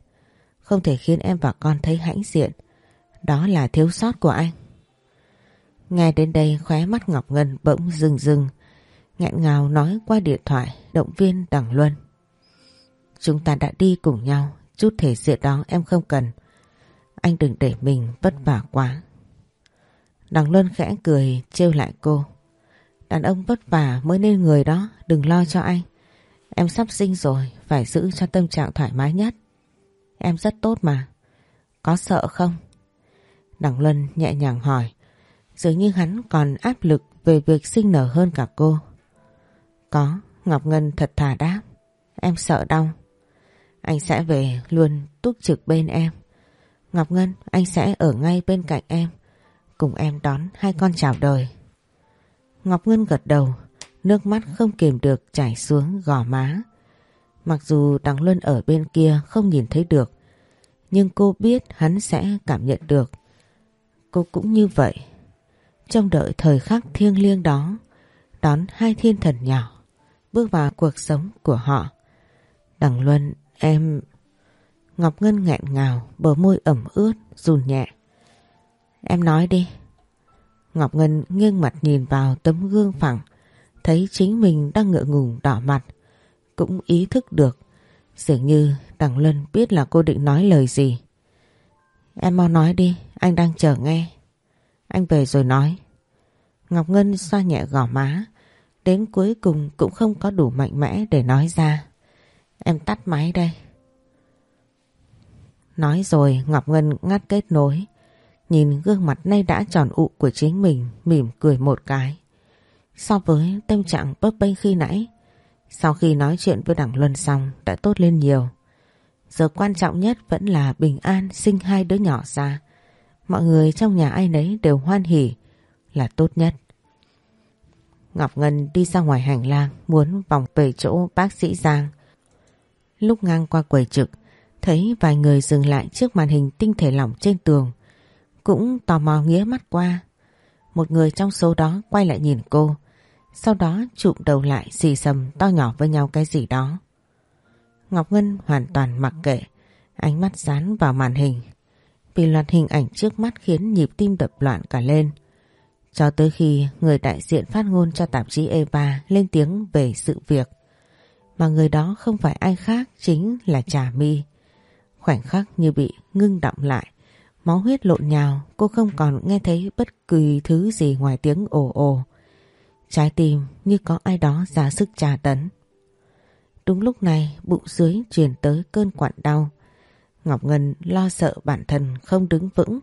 không thể khiến em và con thấy hãnh diện. Đó là thiếu sót của anh. Nghe đến đây khóe mắt Ngọc Ngân bỗng rừng rừng, nghẹn ngào nói qua điện thoại động viên Đằng Luân. Chúng ta đã đi cùng nhau, chút thể diện đó em không cần. Anh đừng để mình vất vả quá. Đằng Luân khẽ cười trêu lại cô. Đàn ông vất vả mới nên người đó, đừng lo cho anh. Em sắp sinh rồi, phải giữ cho tâm trạng thoải mái nhất. Em rất tốt mà. Có sợ không? Đằng Luân nhẹ nhàng hỏi. Dường như hắn còn áp lực về việc sinh nở hơn cả cô. Có, Ngọc Ngân thật thà đáp. Em sợ đau. Anh sẽ về luôn túc trực bên em. Ngọc Ngân, anh sẽ ở ngay bên cạnh em. Cùng em đón hai con chào đời. Ngọc Ngân gật đầu, nước mắt không kiềm được chảy xuống gò má. Mặc dù Đằng Luân ở bên kia không nhìn thấy được, nhưng cô biết hắn sẽ cảm nhận được. Cô cũng như vậy. Trong đợi thời khắc thiêng liêng đó, đón hai thiên thần nhỏ, bước vào cuộc sống của họ. Đằng Luân, em... Ngọc Ngân nghẹn ngào, bờ môi ẩm ướt, run nhẹ. Em nói đi. Ngọc Ngân nghiêng mặt nhìn vào tấm gương phẳng, thấy chính mình đang ngựa ngùng đỏ mặt, cũng ý thức được. Dường như Đằng Luân biết là cô định nói lời gì. Em mau nói đi, anh đang chờ nghe. Anh về rồi nói. Ngọc Ngân xoa nhẹ gò má, đến cuối cùng cũng không có đủ mạnh mẽ để nói ra. Em tắt máy đây. Nói rồi Ngọc Ngân ngắt kết nối. Nhìn gương mặt nay đã tròn ụ của chính mình mỉm cười một cái. So với tâm trạng bấp bênh khi nãy, sau khi nói chuyện với Đảng Luân xong đã tốt lên nhiều. Giờ quan trọng nhất vẫn là bình an sinh hai đứa nhỏ ra. Mọi người trong nhà ai nấy đều hoan hỉ là tốt nhất. Ngọc Ngân đi ra ngoài hành lang muốn vòng về chỗ bác sĩ Giang. Lúc ngang qua quầy trực, thấy vài người dừng lại trước màn hình tinh thể lỏng trên tường. Cũng tò mò nghía mắt qua. Một người trong số đó quay lại nhìn cô, sau đó chụm đầu lại xì sầm to nhỏ với nhau cái gì đó. Ngọc Ngân hoàn toàn mặc kệ, ánh mắt dán vào màn hình. Vì loạt hình ảnh trước mắt khiến nhịp tim đập loạn cả lên. Cho tới khi người đại diện phát ngôn cho tạp chí Eva lên tiếng về sự việc. Mà người đó không phải ai khác chính là Trà My. Khoảnh khắc như bị ngưng động lại. Máu huyết lộn nhào, cô không còn nghe thấy bất kỳ thứ gì ngoài tiếng ồ ồ. Trái tim như có ai đó ra sức trà tấn. Đúng lúc này bụng dưới truyền tới cơn quặn đau. Ngọc Ngân lo sợ bản thân không đứng vững.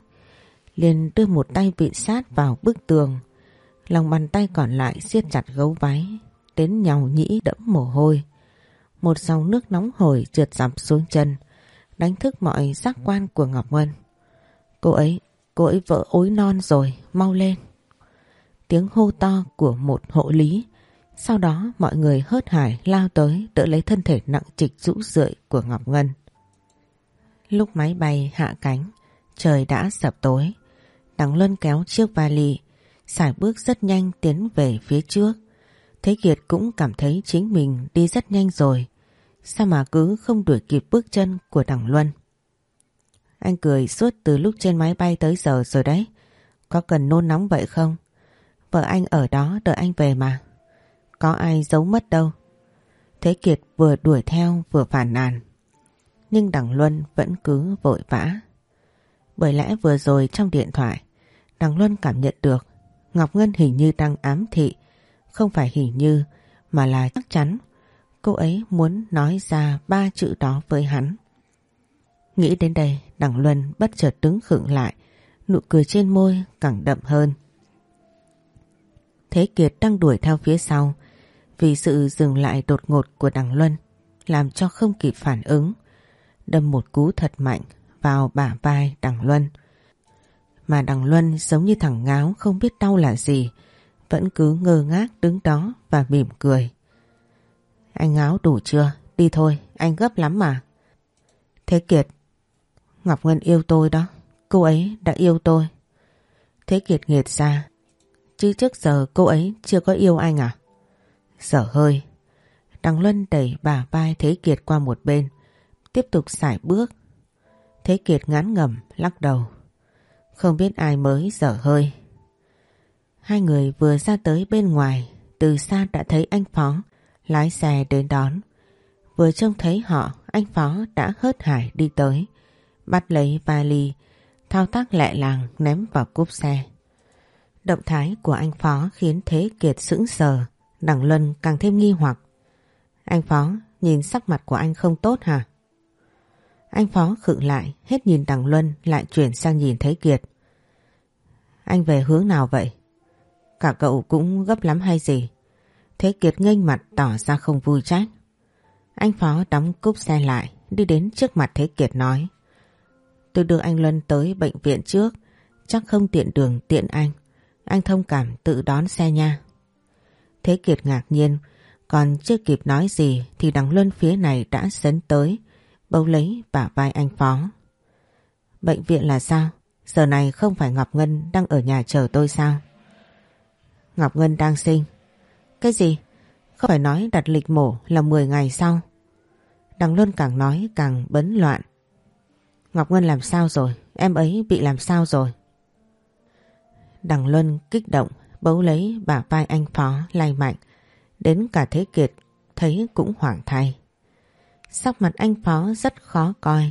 liền đưa một tay vịn sát vào bức tường. Lòng bàn tay còn lại siết chặt gấu váy. Đến nhau nhĩ đẫm mồ hôi. Một dòng nước nóng hổi trượt dọc xuống chân. Đánh thức mọi giác quan của Ngọc Ngân. Cô ấy, cô ấy vợ ối non rồi, mau lên. Tiếng hô to của một hộ lý sau đó mọi người hớt hải lao tới đỡ lấy thân thể nặng trịch rũ rượi của Ngọc Ngân. Lúc máy bay hạ cánh, trời đã sập tối. Đằng Luân kéo chiếc vali, xài bước rất nhanh tiến về phía trước. Thế Kiệt cũng cảm thấy chính mình đi rất nhanh rồi. Sao mà cứ không đuổi kịp bước chân của đằng Luân? Anh cười suốt từ lúc trên máy bay tới giờ rồi đấy. Có cần nôn nóng vậy không? Vợ anh ở đó đợi anh về mà có ai giấu mất đâu. Thế Kiệt vừa đuổi theo vừa phản nàn. Nhưng Đằng Luân vẫn cứ vội vã. Bởi lẽ vừa rồi trong điện thoại, Đằng Luân cảm nhận được Ngọc Ngân hình như đang ám thị, không phải hình như mà là chắc chắn cô ấy muốn nói ra ba chữ đó với hắn. Nghĩ đến đây, Đằng Luân bất chợt đứng khựng lại, nụ cười trên môi càng đậm hơn. Thế Kiệt đang đuổi theo phía sau, vì sự dừng lại đột ngột của đằng Luân làm cho không kịp phản ứng, đâm một cú thật mạnh vào bả vai đằng Luân. Mà đằng Luân giống như thằng ngáo không biết đau là gì, vẫn cứ ngơ ngác đứng đó và mỉm cười. Anh ngáo đủ chưa? Đi thôi, anh gấp lắm mà. Thế Kiệt, Ngọc Ngân yêu tôi đó, cô ấy đã yêu tôi. Thế Kiệt nghiệt ra, chứ trước giờ cô ấy chưa có yêu anh à? Sở hơi. Đằng Luân đẩy bà vai Thế Kiệt qua một bên, tiếp tục xài bước. Thế Kiệt ngán ngẩm, lắc đầu. Không biết ai mới dở hơi. Hai người vừa ra tới bên ngoài, từ xa đã thấy anh Phó lái xe đến đón. Vừa trông thấy họ, anh Phó đã hớt hải đi tới, bắt lấy vali, thao tác lẹ làng ném vào cúp xe. Động thái của anh Phó khiến Thế Kiệt sững sờ, Đằng Luân càng thêm nghi hoặc. Anh Phó, nhìn sắc mặt của anh không tốt hả? Anh Phó khựng lại, hết nhìn Đằng Luân lại chuyển sang nhìn Thế Kiệt. Anh về hướng nào vậy? Cả cậu cũng gấp lắm hay gì? Thế Kiệt nghênh mặt tỏ ra không vui trách. Anh Phó đóng cúp xe lại, đi đến trước mặt Thế Kiệt nói. Tôi đưa anh Luân tới bệnh viện trước, chắc không tiện đường tiện anh. Anh thông cảm tự đón xe nha. Thế Kiệt ngạc nhiên, còn chưa kịp nói gì thì đằng Luân phía này đã sấn tới, bấu lấy bả vai anh Phó. Bệnh viện là sao? Giờ này không phải Ngọc Ngân đang ở nhà chờ tôi sao? Ngọc Ngân đang sinh. Cái gì? Không phải nói đặt lịch mổ là 10 ngày sau. Đằng Luân càng nói càng bấn loạn. Ngọc Ngân làm sao rồi? Em ấy bị làm sao rồi? Đằng Luân kích động bấu lấy bả vai anh Phó lay mạnh. Đến cả Thế Kiệt thấy cũng hoảng thay. Sắc mặt anh Phó rất khó coi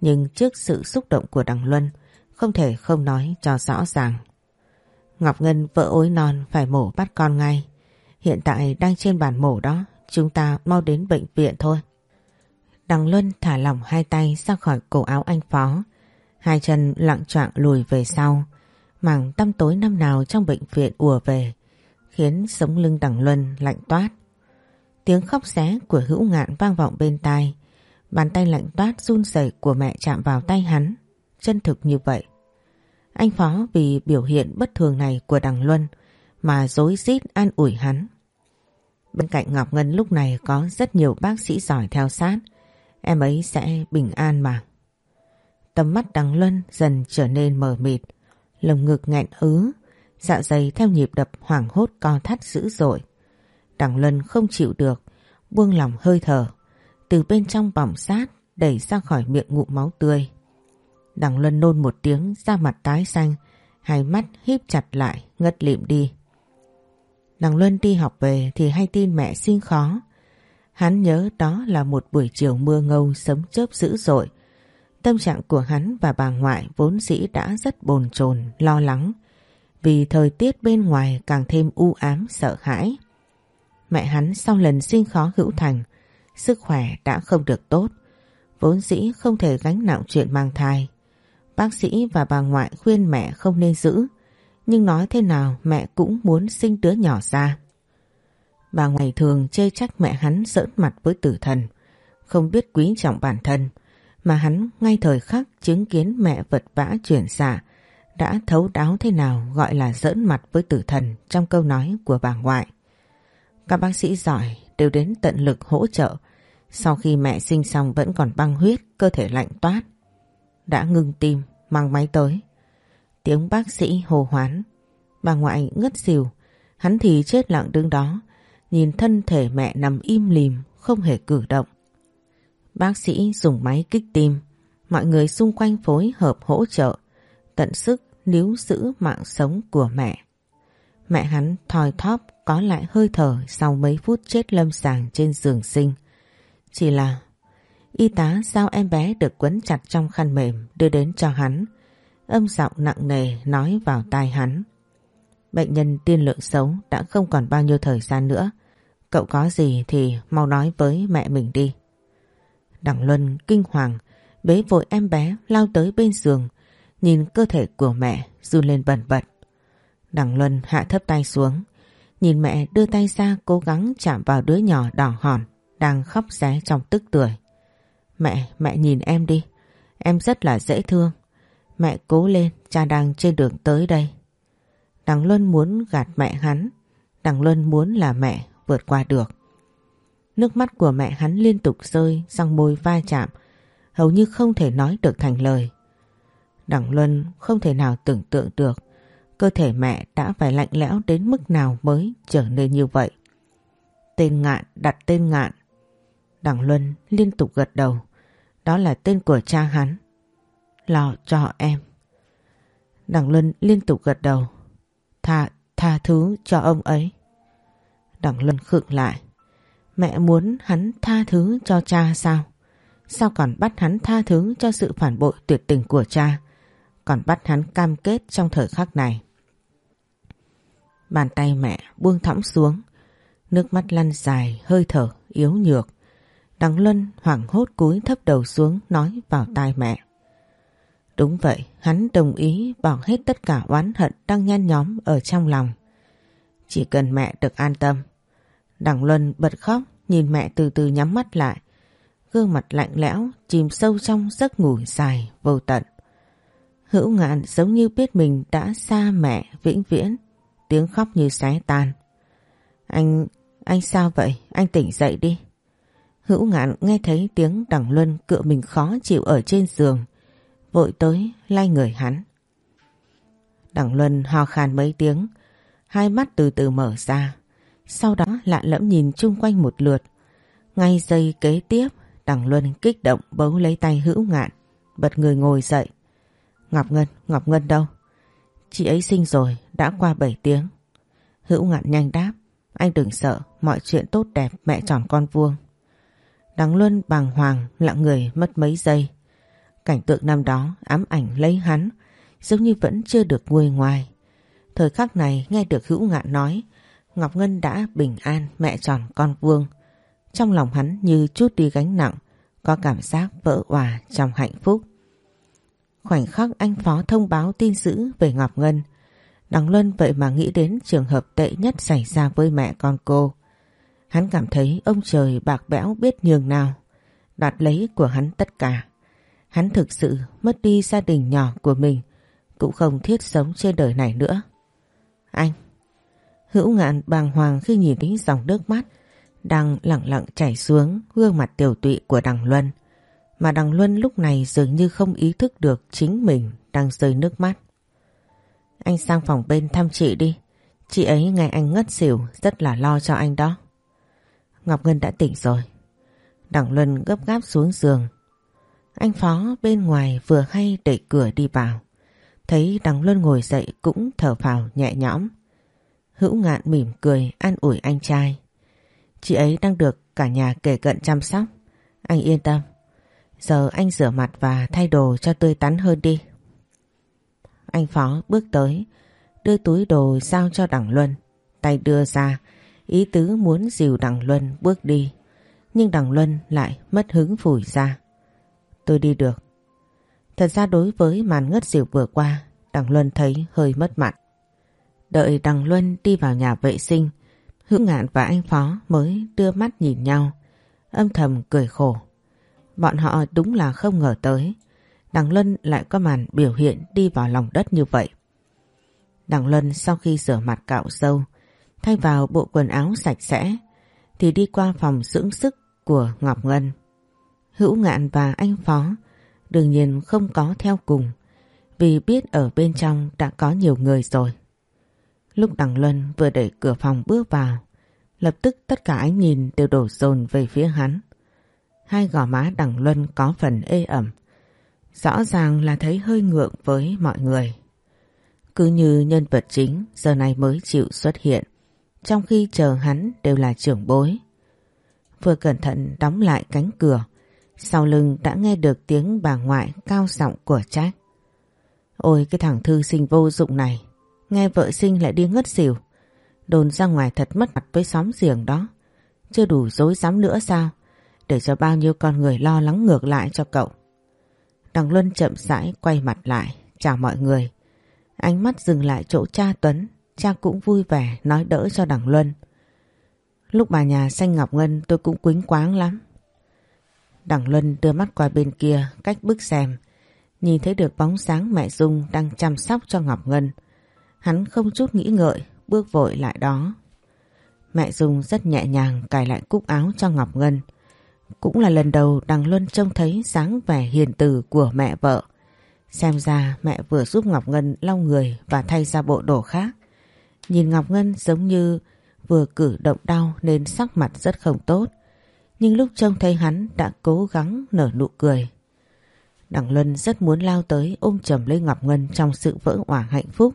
nhưng trước sự xúc động của đằng Luân không thể không nói cho rõ ràng. Ngọc Ngân vợ ối non phải mổ bắt con ngay. Hiện tại đang trên bàn mổ đó, chúng ta mau đến bệnh viện thôi. Đằng Luân thả lỏng hai tay ra khỏi cổ áo anh Phó. Hai chân lặng trọng lùi về sau. Mảng tăm tối năm nào trong bệnh viện ùa về, khiến sống lưng đằng Luân lạnh toát. Tiếng khóc xé của hữu ngạn vang vọng bên tai. Bàn tay lạnh toát run rẩy của mẹ chạm vào tay hắn. Chân thực như vậy. Anh Phó vì biểu hiện bất thường này của đằng Luân mà dối rít an ủi hắn. Bên cạnh Ngọc Ngân lúc này có rất nhiều bác sĩ giỏi theo sát. Em ấy sẽ bình an mà. Tầm mắt đằng Luân dần trở nên mờ mịt. Lồng ngực nghẹn ứ. Dạ dày theo nhịp đập hoảng hốt co thắt dữ dội. Đằng Luân không chịu được. Buông lòng hơi thở. Từ bên trong bỏng sát đẩy ra khỏi miệng ngụm máu tươi. Đằng Luân nôn một tiếng da mặt tái xanh. Hai mắt híp chặt lại, ngất lịm đi. Đằng Luân đi học về thì hay tin mẹ sinh khó. Hắn nhớ đó là một buổi chiều mưa ngâu sấm chớp dữ dội. Tâm trạng của hắn và bà ngoại vốn dĩ đã rất bồn chồn lo lắng. Vì thời tiết bên ngoài càng thêm u ám sợ hãi. Mẹ hắn sau lần sinh khó hữu thành, sức khỏe đã không được tốt. Vốn dĩ không thể gánh nặng chuyện mang thai. Bác sĩ và bà ngoại khuyên mẹ không nên giữ nhưng nói thế nào mẹ cũng muốn sinh đứa nhỏ ra. Bà ngày thường chê trách mẹ hắn giỡn mặt với tử thần, không biết quý trọng bản thân, mà hắn ngay thời khắc chứng kiến mẹ vật vã chuyển xạ đã thấu đáo thế nào gọi là giỡn mặt với tử thần trong câu nói của bà ngoại. Các bác sĩ giỏi đều đến tận lực hỗ trợ, sau khi mẹ sinh xong vẫn còn băng huyết, cơ thể lạnh toát. Đã ngưng tim, mang máy tới. Tiếng bác sĩ hồ hoán. Bà ngoại ngất xỉu. Hắn thì chết lặng đứng đó. Nhìn thân thể mẹ nằm im lìm. Không hề cử động. Bác sĩ dùng máy kích tim. Mọi người xung quanh phối hợp hỗ trợ. Tận sức níu giữ mạng sống của mẹ. Mẹ hắn thoi thóp có lại hơi thở sau mấy phút chết lâm sàng trên giường sinh. Chỉ là, y tá giao em bé được quấn chặt trong khăn mềm đưa đến cho hắn âm giọng nặng nề nói vào tai hắn. Bệnh nhân tiên lượng xấu đã không còn bao nhiêu thời gian nữa. Cậu có gì thì mau nói với mẹ mình đi. Đằng Luân kinh hoàng, bế vội em bé lao tới bên giường, nhìn cơ thể của mẹ run lên bẩn bật. Đằng Luân hạ thấp tay xuống, nhìn mẹ đưa tay ra cố gắng chạm vào đứa nhỏ đỏ hòn, đang khóc ré trong tức tuổi. Mẹ, mẹ nhìn em đi, em rất là dễ thương. Mẹ cố lên, cha đang trên đường tới đây. Đằng Luân muốn gạt mẹ hắn, Đằng Luân muốn là mẹ vượt qua được. Nước mắt của mẹ hắn liên tục rơi răng môi va chạm, hầu như không thể nói được thành lời. Đặng Luân không thể nào tưởng tượng được cơ thể mẹ đã phải lạnh lẽo đến mức nào mới trở nên như vậy. Tên ngạn đặt tên ngạn. Đặng Luân liên tục gật đầu. Đó là tên của cha hắn lo cho em. Đặng Luân liên tục gật đầu. Tha, tha thứ cho ông ấy. Đằng Luân khựng lại. Mẹ muốn hắn tha thứ cho cha sao? Sao còn bắt hắn tha thứ cho sự phản bội tuyệt tình của cha? Còn bắt hắn cam kết trong thời khắc này. Bàn tay mẹ buông thõng xuống, nước mắt lăn dài, hơi thở yếu nhược. Đằng Luân hoảng hốt cúi thấp đầu xuống nói vào tai mẹ. Đúng vậy, hắn đồng ý bỏ hết tất cả oán hận đang nhen nhóm ở trong lòng. Chỉ cần mẹ được an tâm. Đằng Luân bật khóc nhìn mẹ từ từ nhắm mắt lại. Gương mặt lạnh lẽo chìm sâu trong giấc ngủ dài vô tận. Hữu ngạn giống như biết mình đã xa mẹ vĩnh viễn. Tiếng khóc như xé tan. Anh, anh sao vậy? Anh tỉnh dậy đi. Hữu ngạn nghe thấy tiếng đằng Luân cựa mình khó chịu ở trên giường. Vội tới lay người hắn. Đằng Luân ho khan mấy tiếng. Hai mắt từ từ mở ra. Sau đó lạ lẫm nhìn chung quanh một lượt. Ngay giây kế tiếp, đằng Luân kích động bấu lấy tay hữu ngạn. Bật người ngồi dậy. Ngọc Ngân, Ngọc Ngân đâu? Chị ấy sinh rồi, đã qua 7 tiếng. Hữu ngạn nhanh đáp. Anh đừng sợ, mọi chuyện tốt đẹp mẹ tròn con vuông. Đằng Luân bàng hoàng lặng người mất mấy giây. Cảnh tượng năm đó ám ảnh lấy hắn giống như vẫn chưa được nguôi ngoài. Thời khắc này nghe được hữu ngạn nói Ngọc Ngân đã bình an mẹ tròn con vuông. Trong lòng hắn như chút đi gánh nặng có cảm giác vỡ hòa trong hạnh phúc. Khoảnh khắc anh Phó thông báo tin dữ về Ngọc Ngân Đằng Luân vậy mà nghĩ đến trường hợp tệ nhất xảy ra với mẹ con cô. Hắn cảm thấy ông trời bạc bẽo biết nhường nào, đoạt lấy của hắn tất cả. Hắn thực sự mất đi gia đình nhỏ của mình, cũng không thiết sống trên đời này nữa. Anh! Hữu ngạn bàng hoàng khi nhìn thấy dòng nước mắt đang lặng lặng chảy xuống gương mặt tiểu tụy của đằng Luân. Mà đằng Luân lúc này dường như không ý thức được chính mình đang rơi nước mắt. Anh sang phòng bên thăm chị đi. Chị ấy nghe anh ngất xỉu, rất là lo cho anh đó. Ngọc Ngân đã tỉnh rồi. đằng Luân gấp gáp xuống giường. Anh Phó bên ngoài vừa hay đẩy cửa đi vào. Thấy đằng Luân ngồi dậy cũng thở phào nhẹ nhõm. Hữu ngạn mỉm cười an ủi anh trai. Chị ấy đang được cả nhà kể cận chăm sóc. Anh yên tâm. Giờ anh rửa mặt và thay đồ cho tươi tắn hơn đi. Anh Phó bước tới, đưa túi đồ giao cho Đặng Luân. Tay đưa ra, ý tứ muốn dìu Đặng Luân bước đi. Nhưng Đặng Luân lại mất hứng phủi ra. Tôi đi được. Thật ra đối với màn ngất dịu vừa qua, Đặng Luân thấy hơi mất mặt. Đợi đằng Luân đi vào nhà vệ sinh, Hữu Ngạn và anh Phó mới đưa mắt nhìn nhau, âm thầm cười khổ. Bọn họ đúng là không ngờ tới. Đằng Luân lại có màn biểu hiện đi vào lòng đất như vậy. Đằng Luân sau khi rửa mặt cạo sâu, thay vào bộ quần áo sạch sẽ, thì đi qua phòng dưỡng sức của Ngọc Ngân. Hữu Ngạn và anh Phó đương nhiên không có theo cùng, vì biết ở bên trong đã có nhiều người rồi. Lúc Đằng Luân vừa đẩy cửa phòng bước vào, lập tức tất cả ánh nhìn đều đổ dồn về phía hắn. Hai gò má Đằng Luân có phần ê ẩm, Rõ ràng là thấy hơi ngượng với mọi người. Cứ như nhân vật chính giờ này mới chịu xuất hiện, trong khi chờ hắn đều là trưởng bối. Vừa cẩn thận đóng lại cánh cửa, sau lưng đã nghe được tiếng bà ngoại cao giọng của trách: Ôi cái thằng thư sinh vô dụng này, nghe vợ sinh lại đi ngất xỉu. Đồn ra ngoài thật mất mặt với xóm giềng đó. Chưa đủ dối dám nữa sao? Để cho bao nhiêu con người lo lắng ngược lại cho cậu. Đằng Luân chậm rãi quay mặt lại, chào mọi người. Ánh mắt dừng lại chỗ cha Tuấn, cha cũng vui vẻ nói đỡ cho đằng Luân. Lúc bà nhà xanh Ngọc Ngân tôi cũng quính quáng lắm. Đằng Luân đưa mắt qua bên kia cách bức xem, nhìn thấy được bóng sáng mẹ Dung đang chăm sóc cho Ngọc Ngân. Hắn không chút nghĩ ngợi, bước vội lại đó. Mẹ Dung rất nhẹ nhàng cài lại cúc áo cho Ngọc Ngân. Cũng là lần đầu Đằng Luân trông thấy dáng vẻ hiền từ của mẹ vợ. Xem ra mẹ vừa giúp Ngọc Ngân lau người và thay ra bộ đồ khác. Nhìn Ngọc Ngân giống như vừa cử động đau nên sắc mặt rất không tốt. Nhưng lúc trông thấy hắn đã cố gắng nở nụ cười. Đằng Luân rất muốn lao tới ôm chầm lấy Ngọc Ngân trong sự vỡ hỏa hạnh phúc.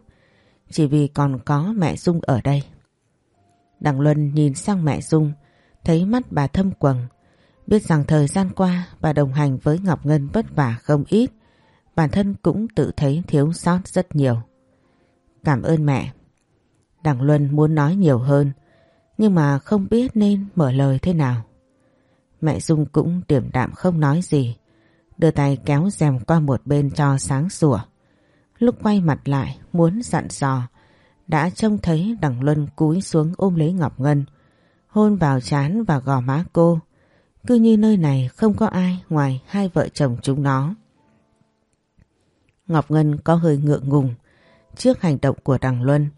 Chỉ vì còn có mẹ Dung ở đây. Đằng Luân nhìn sang mẹ Dung, thấy mắt bà thâm quầng, Biết rằng thời gian qua bà đồng hành với Ngọc Ngân vất vả không ít, bản thân cũng tự thấy thiếu sót rất nhiều. Cảm ơn mẹ. Đằng Luân muốn nói nhiều hơn nhưng mà không biết nên mở lời thế nào. Mẹ Dung cũng điểm đạm không nói gì đưa tay kéo rèm qua một bên cho sáng sủa. Lúc quay mặt lại muốn dặn dò đã trông thấy đằng Luân cúi xuống ôm lấy Ngọc Ngân hôn vào trán và gò má cô cứ như nơi này không có ai ngoài hai vợ chồng chúng nó. Ngọc Ngân có hơi ngượng ngùng trước hành động của đằng Luân.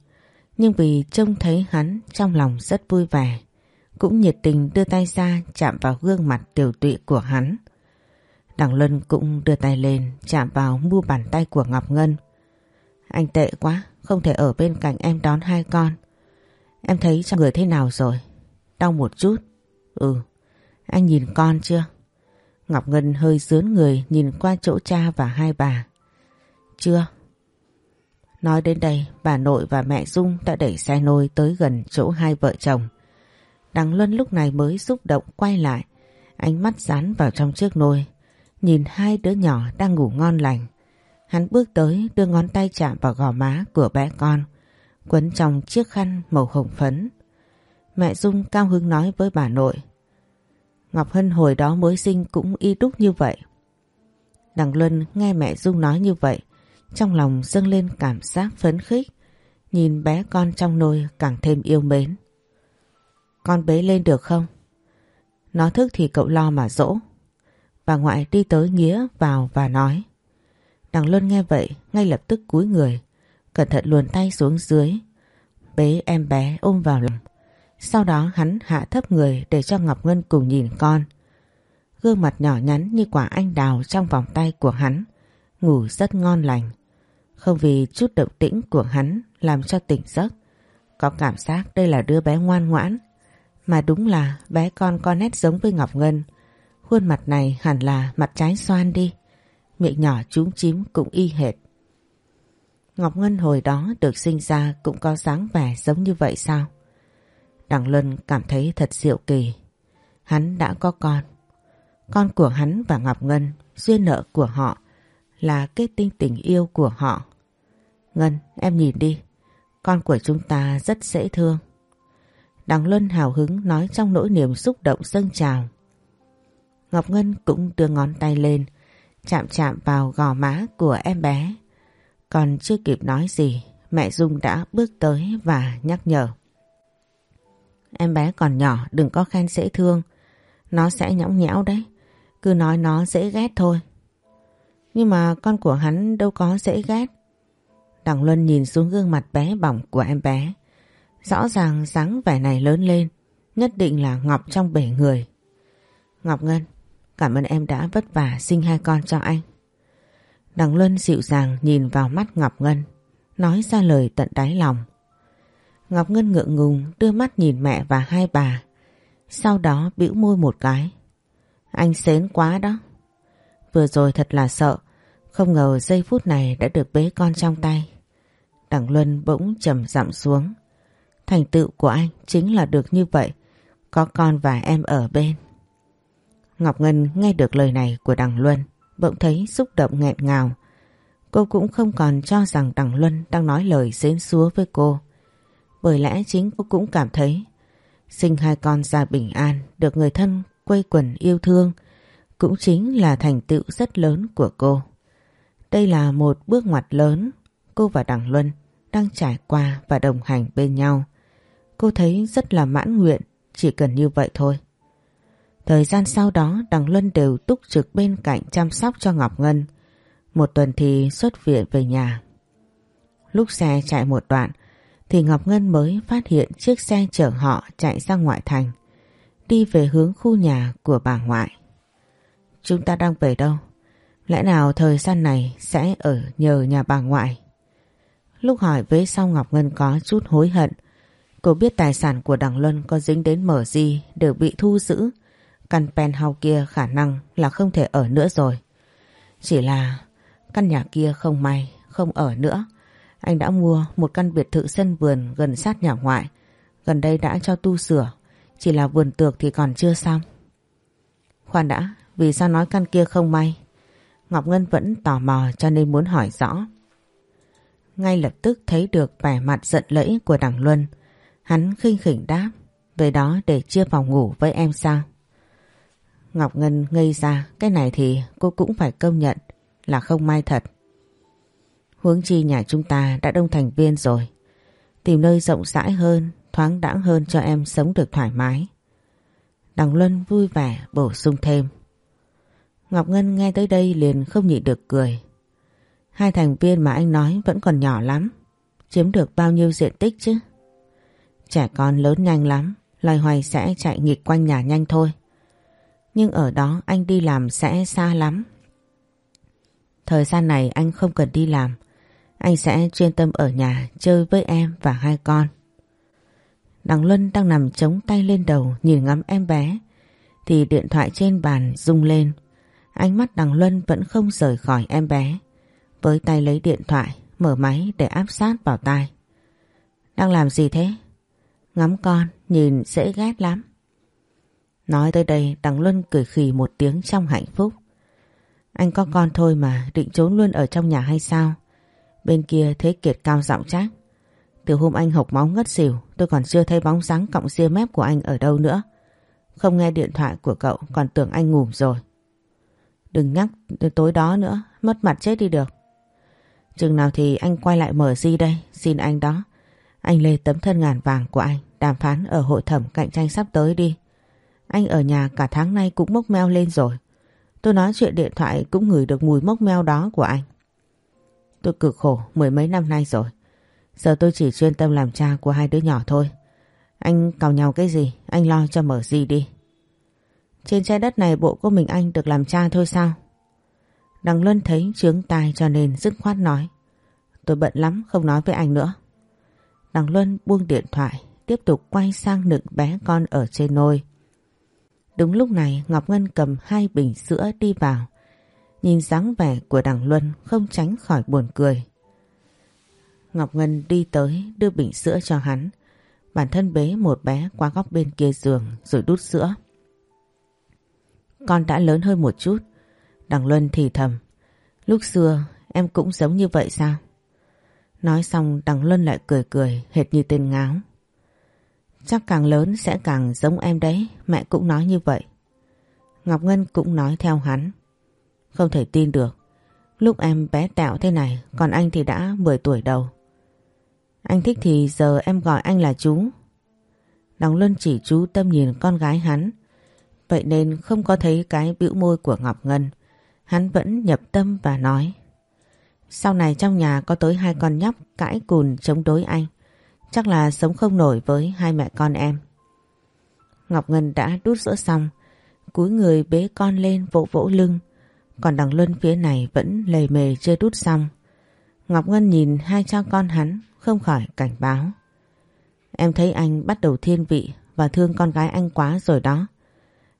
Nhưng vì trông thấy hắn trong lòng rất vui vẻ, cũng nhiệt tình đưa tay ra chạm vào gương mặt tiểu tụy của hắn. Đằng Luân cũng đưa tay lên chạm vào mu bàn tay của Ngọc Ngân. Anh tệ quá, không thể ở bên cạnh em đón hai con. Em thấy trong người thế nào rồi? Đau một chút. Ừ, anh nhìn con chưa? Ngọc Ngân hơi dướn người nhìn qua chỗ cha và hai bà. Chưa. Nói đến đây bà nội và mẹ Dung đã đẩy xe nôi tới gần chỗ hai vợ chồng. Đằng Luân lúc này mới xúc động quay lại. Ánh mắt dán vào trong chiếc nôi. Nhìn hai đứa nhỏ đang ngủ ngon lành. Hắn bước tới đưa ngón tay chạm vào gò má của bé con. Quấn trong chiếc khăn màu hồng phấn. Mẹ Dung cao hứng nói với bà nội. Ngọc Hân hồi đó mới sinh cũng y đúc như vậy. Đằng Luân nghe mẹ Dung nói như vậy, trong lòng dâng lên cảm giác phấn khích, nhìn bé con trong nôi càng thêm yêu mến. Con bế lên được không? Nó thức thì cậu lo mà dỗ. Bà ngoại đi tới nghĩa vào và nói. Đằng Luân nghe vậy, ngay lập tức cúi người, cẩn thận luồn tay xuống dưới, bế em bé ôm vào lòng. Sau đó hắn hạ thấp người để cho Ngọc Ngân cùng nhìn con. Gương mặt nhỏ nhắn như quả anh đào trong vòng tay của hắn, ngủ rất ngon lành. Không vì chút động tĩnh của hắn làm cho tỉnh giấc. Có cảm giác đây là đứa bé ngoan ngoãn. Mà đúng là bé con có nét giống với Ngọc Ngân. Khuôn mặt này hẳn là mặt trái xoan đi. Miệng nhỏ trúng chím cũng y hệt. Ngọc Ngân hồi đó được sinh ra cũng có dáng vẻ giống như vậy sao? Đằng Luân cảm thấy thật diệu kỳ. Hắn đã có con. Con của hắn và Ngọc Ngân, duyên nợ của họ, là kết tinh tình yêu của họ. Ngân, em nhìn đi, con của chúng ta rất dễ thương. Đằng Luân hào hứng nói trong nỗi niềm xúc động dâng trào. Ngọc Ngân cũng đưa ngón tay lên, chạm chạm vào gò má của em bé. Còn chưa kịp nói gì, mẹ Dung đã bước tới và nhắc nhở. Em bé còn nhỏ đừng có khen dễ thương. Nó sẽ nhõng nhẽo đấy. Cứ nói nó dễ ghét thôi. Nhưng mà con của hắn đâu có dễ ghét. Đằng Luân nhìn xuống gương mặt bé bỏng của em bé. Rõ ràng dáng vẻ này lớn lên. Nhất định là Ngọc trong bể người. Ngọc Ngân, cảm ơn em đã vất vả sinh hai con cho anh. Đằng Luân dịu dàng nhìn vào mắt Ngọc Ngân. Nói ra lời tận đáy lòng. Ngọc Ngân ngượng ngùng đưa mắt nhìn mẹ và hai bà. Sau đó bĩu môi một cái. Anh xến quá đó. Vừa rồi thật là sợ. Không ngờ giây phút này đã được bế con trong tay. Đằng Luân bỗng trầm dặm xuống. Thành tựu của anh chính là được như vậy. Có con và em ở bên. Ngọc Ngân nghe được lời này của Đằng Luân. Bỗng thấy xúc động nghẹn ngào. Cô cũng không còn cho rằng Đằng Luân đang nói lời dến xúa với cô. Bởi lẽ chính cô cũng cảm thấy sinh hai con ra bình an, được người thân quây quần yêu thương cũng chính là thành tựu rất lớn của cô. Đây là một bước ngoặt lớn cô và Đằng Luân đang trải qua và đồng hành bên nhau. Cô thấy rất là mãn nguyện, chỉ cần như vậy thôi. Thời gian sau đó Đằng Luân đều túc trực bên cạnh chăm sóc cho Ngọc Ngân. Một tuần thì xuất viện về nhà. Lúc xe chạy một đoạn, thì Ngọc Ngân mới phát hiện chiếc xe chở họ chạy ra ngoại thành, đi về hướng khu nhà của bà ngoại. Chúng ta đang về đâu? Lẽ nào thời gian này sẽ ở nhờ nhà bà ngoại? Lúc hỏi với sau Ngọc Ngân có chút hối hận. Cô biết tài sản của Đằng Luân có dính đến mở gì đều bị thu giữ. Căn penthouse kia khả năng là không thể ở nữa rồi. Chỉ là căn nhà kia không may, không ở nữa. Anh đã mua một căn biệt thự sân vườn gần sát nhà ngoại. Gần đây đã cho tu sửa. Chỉ là vườn tược thì còn chưa xong. Khoan đã, vì sao nói căn kia không may? Ngọc Ngân vẫn tò mò cho nên muốn hỏi rõ. ngay lập tức thấy được vẻ mặt giận lẫy của đằng Luân. Hắn khinh khỉnh đáp, về đó để chia phòng ngủ với em sao? Ngọc Ngân ngây ra, cái này thì cô cũng phải công nhận là không may thật. Huống chi nhà chúng ta đã đông thành viên rồi. Tìm nơi rộng rãi hơn, thoáng đãng hơn cho em sống được thoải mái. Đằng Luân vui vẻ bổ sung thêm. Ngọc Ngân nghe tới đây liền không nhịn được cười. Hai thành viên mà anh nói vẫn còn nhỏ lắm. Chiếm được bao nhiêu diện tích chứ? Trẻ con lớn nhanh lắm, loài hoài sẽ chạy nghịch quanh nhà nhanh thôi. Nhưng ở đó anh đi làm sẽ xa lắm. Thời gian này anh không cần đi làm. Anh sẽ chuyên tâm ở nhà chơi với em và hai con. Đằng Luân đang nằm chống tay lên đầu nhìn ngắm em bé. Thì điện thoại trên bàn rung lên. Ánh mắt đằng Luân vẫn không rời khỏi em bé. Với tay lấy điện thoại, mở máy để áp sát vào tai. Đang làm gì thế? Ngắm con, nhìn dễ ghét lắm. Nói tới đây đằng Luân cười khì một tiếng trong hạnh phúc. Anh có con thôi mà định trốn luôn ở trong nhà hay sao? Bên kia Thế Kiệt cao giọng trách. Từ hôm anh hộc máu ngất xỉu tôi còn chưa thấy bóng dáng cọng ria mép của anh ở đâu nữa. Không nghe điện thoại của cậu còn tưởng anh ngủ rồi. Đừng nhắc tối đó nữa, mất mặt chết đi được. Chừng nào thì anh quay lại mở di đây, xin anh đó. Anh lê tấm thân ngàn vàng của anh, đàm phán ở hội thẩm cạnh tranh sắp tới đi. Anh ở nhà cả tháng nay cũng mốc meo lên rồi. Tôi nói chuyện điện thoại cũng ngửi được mùi mốc meo đó của anh. Tôi cực khổ mười mấy năm nay rồi. Giờ tôi chỉ chuyên tâm làm cha của hai đứa nhỏ thôi. Anh cào nhau cái gì, anh lo cho mở gì đi. Trên trái đất này bộ của mình anh được làm cha thôi sao? Đằng Luân thấy chướng tai cho nên dứt khoát nói. Tôi bận lắm không nói với anh nữa. Đằng Luân buông điện thoại tiếp tục quay sang nựng bé con ở trên nôi. Đúng lúc này, Ngọc Ngân cầm hai bình sữa đi vào. Nhìn dáng vẻ của đằng Luân không tránh khỏi buồn cười. Ngọc Ngân đi tới, đưa bình sữa cho hắn. Bản thân bế một bé qua góc bên kia giường rồi đút sữa. Con đã lớn hơn một chút. Đằng Luân thì thầm. Lúc xưa, em cũng giống như vậy sao? Nói xong, đằng Luân lại cười cười, hệt như tên ngáo. Chắc càng lớn sẽ càng giống em đấy, mẹ cũng nói như vậy. Ngọc Ngân cũng nói theo hắn. Không thể tin được. Lúc em bé tẹo thế này, còn anh thì đã 10 tuổi đầu. Anh thích thì giờ em gọi anh là chú. Đóng Luân chỉ chú tâm nhìn con gái hắn. Vậy nên không có thấy cái bĩu môi của Ngọc Ngân. Hắn vẫn nhập tâm và nói. Sau này trong nhà có tới hai con nhóc cãi cùn chống đối anh. Chắc là sống không nổi với hai mẹ con em. Ngọc Ngân đã đút sữa xong. Cúi người bế con lên vỗ vỗ lưng. Còn đằng Luân phía này vẫn lầy mề chưa đút xong. Ngọc Ngân nhìn hai cha con hắn, không khỏi cảnh báo. Em thấy anh bắt đầu thiên vị và thương con gái anh quá rồi đó.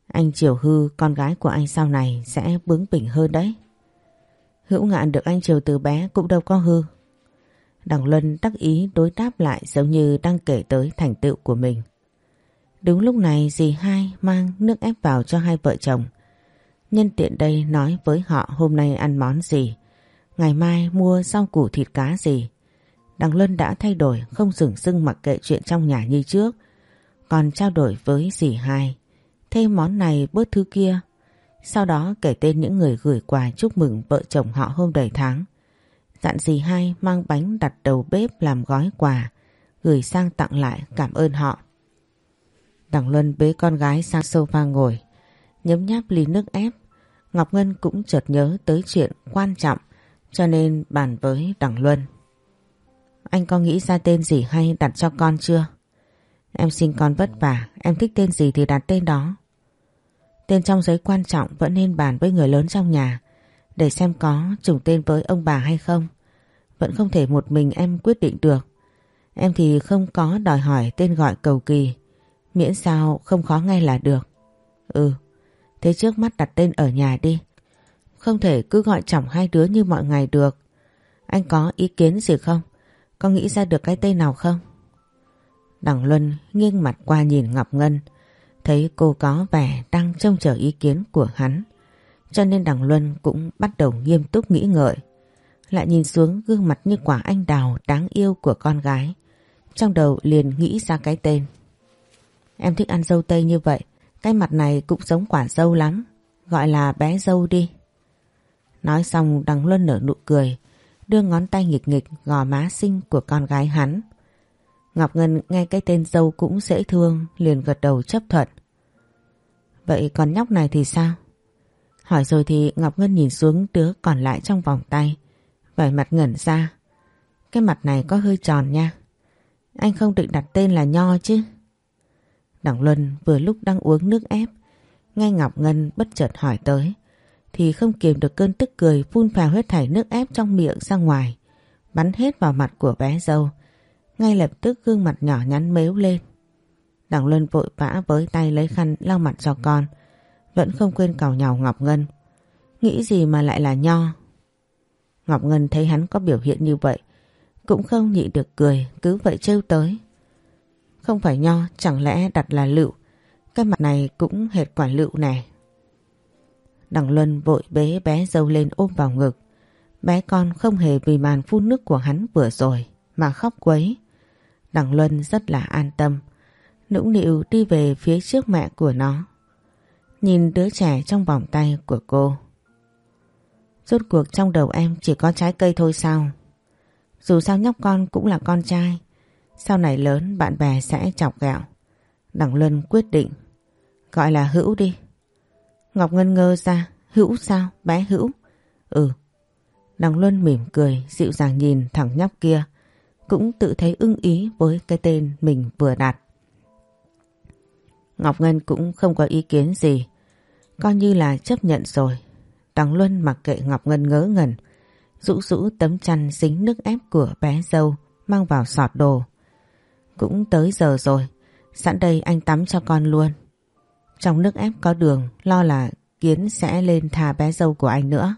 Anh chiều hư con gái của anh sau này sẽ bướng bỉnh hơn đấy. Hữu ngạn được anh chiều từ bé cũng đâu có hư. Đằng Luân đắc ý đối đáp lại giống như đang kể tới thành tựu của mình. Đúng lúc này dì hai mang nước ép vào cho hai vợ chồng. Nhân tiện đây nói với họ hôm nay ăn món gì, ngày mai mua rau củ thịt cá gì. Đằng Luân đã thay đổi không dừng dưng mặc kệ chuyện trong nhà như trước, còn trao đổi với dì hai. Thêm món này bớt thứ kia. Sau đó kể tên những người gửi quà chúc mừng vợ chồng họ hôm đầy tháng. Dặn dì hai mang bánh đặt đầu bếp làm gói quà, gửi sang tặng lại cảm ơn họ. Đằng Luân bế con gái sang sofa ngồi, nhấm nháp ly nước ép. Ngọc Ngân cũng chợt nhớ tới chuyện quan trọng cho nên bàn với Đằng Luân. Anh có nghĩ ra tên gì hay đặt cho con chưa? Em sinh con vất vả, em thích tên gì thì đặt tên đó. Tên trong giấy quan trọng vẫn nên bàn với người lớn trong nhà để xem có trùng tên với ông bà hay không. Vẫn không thể một mình em quyết định được. Em thì không có đòi hỏi tên gọi cầu kỳ, miễn sao không khó nghe là được. Ừ, thế trước mắt đặt tên ở nhà đi. Không thể cứ gọi chồng hai đứa như mọi ngày được. Anh có ý kiến gì không? Có nghĩ ra được cái tên nào không? Đằng Luân nghiêng mặt qua nhìn Ngọc Ngân, thấy cô có vẻ đang trông chờ ý kiến của hắn. Cho nên đằng Luân cũng bắt đầu nghiêm túc nghĩ ngợi. lại nhìn xuống gương mặt như quả anh đào đáng yêu của con gái. Trong đầu liền nghĩ ra cái tên. Em thích ăn dâu tây như vậy, cái mặt này cũng giống quả dâu lắm, gọi là bé dâu đi. Nói xong đằng Luân nở nụ cười, đưa ngón tay nghịch nghịch gò má xinh của con gái hắn. Ngọc Ngân nghe cái tên dâu cũng dễ thương, liền gật đầu chấp thuận. Vậy còn nhóc này thì sao? Hỏi rồi thì Ngọc Ngân nhìn xuống đứa còn lại trong vòng tay, vẻ mặt ngẩn ra. Cái mặt này có hơi tròn nha. Anh không định đặt tên là Nho chứ? Đặng Luân vừa lúc đang uống nước ép, nghe Ngọc Ngân bất chợt hỏi tới, thì không kiềm được cơn tức cười phun phào hết thảy nước ép trong miệng ra ngoài, bắn hết vào mặt của bé dâu. Ngay lập tức gương mặt nhỏ nhắn mếu lên. Đặng Luân vội vã với tay lấy khăn lau mặt cho con, vẫn không quên cào nhào Ngọc Ngân. Nghĩ gì mà lại là nho? Ngọc Ngân thấy hắn có biểu hiện như vậy, cũng không nhịn được cười, cứ vậy trêu tới. Không phải nho, chẳng lẽ đặt là lựu, cái mặt này cũng hệt quả lựu này. Đằng Luân vội bế bé dâu lên ôm vào ngực. Bé con không hề vì màn phun nước của hắn vừa rồi mà khóc quấy. Đằng Luân rất là an tâm, nũng nịu đi về phía trước mẹ của nó. Nhìn đứa trẻ trong vòng tay của cô. Rốt cuộc trong đầu em chỉ có trái cây thôi sao? Dù sao nhóc con cũng là con trai. Sau này lớn bạn bè sẽ chọc gạo. Đằng Luân quyết định. Gọi là Hữu đi. Ngọc Ngân ngơ ra. Hữu sao? Bé Hữu? Ừ. Đằng Luân mỉm cười, dịu dàng nhìn thằng nhóc kia. Cũng tự thấy ưng ý với cái tên mình vừa đặt. Ngọc Ngân cũng không có ý kiến gì. Coi như là chấp nhận rồi. Đằng Luân mặc kệ Ngọc Ngân ngớ ngẩn. Rũ rũ tấm chăn dính nước ép của bé dâu mang vào sọt đồ. Cũng tới giờ rồi. Sẵn đây anh tắm cho con luôn. Trong nước ép có đường, lo là Kiến sẽ lên thà bé dâu của anh nữa.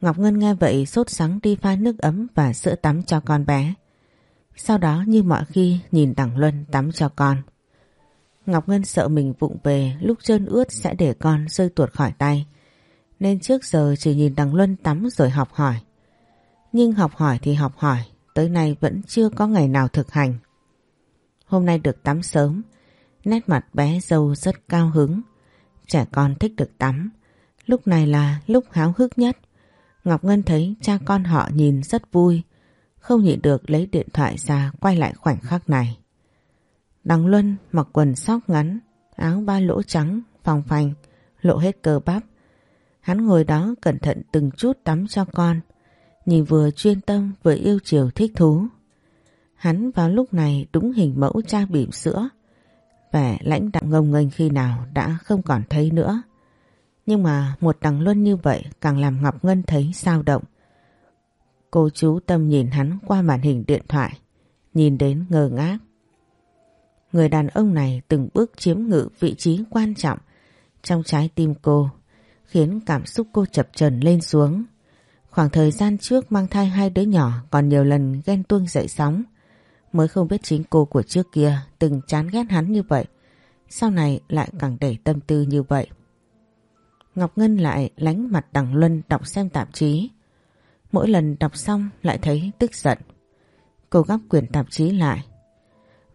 Ngọc Ngân nghe vậy sốt sắng đi pha nước ấm và sữa tắm cho con bé. Sau đó như mọi khi nhìn Đằng Luân tắm cho con. Ngọc Ngân sợ mình vụng về lúc trơn ướt sẽ để con rơi tuột khỏi tay. Nên trước giờ chỉ nhìn Đằng Luân tắm rồi học hỏi. Nhưng học hỏi thì học hỏi, tới nay vẫn chưa có ngày nào thực hành. Hôm nay được tắm sớm, nét mặt bé dâu rất cao hứng. Trẻ con thích được tắm, lúc này là lúc háo hức nhất. Ngọc Ngân thấy cha con họ nhìn rất vui, không nhịn được lấy điện thoại ra quay lại khoảnh khắc này. Đằng Luân mặc quần sóc ngắn, áo ba lỗ trắng, phòng phành, lộ hết cơ bắp. Hắn ngồi đó cẩn thận từng chút tắm cho con, nhìn vừa chuyên tâm vừa yêu chiều thích thú. Hắn vào lúc này đúng hình mẫu cha bỉm sữa, vẻ lãnh đạm ngông nghênh khi nào đã không còn thấy nữa. Nhưng mà một đằng luân như vậy càng làm Ngọc Ngân thấy sao động. Cô chú tâm nhìn hắn qua màn hình điện thoại, nhìn đến ngơ ngác. Người đàn ông này từng bước chiếm ngự vị trí quan trọng trong trái tim cô, khiến cảm xúc cô chập trần lên xuống. Khoảng thời gian trước mang thai hai đứa nhỏ còn nhiều lần ghen tuông dậy sóng, mới không biết chính cô của trước kia từng chán ghét hắn như vậy, sau này lại càng đẩy tâm tư như vậy. Ngọc Ngân lại lánh mặt đằng Luân đọc xem tạp chí. Mỗi lần đọc xong lại thấy tức giận. Cô gắp quyển tạp chí lại,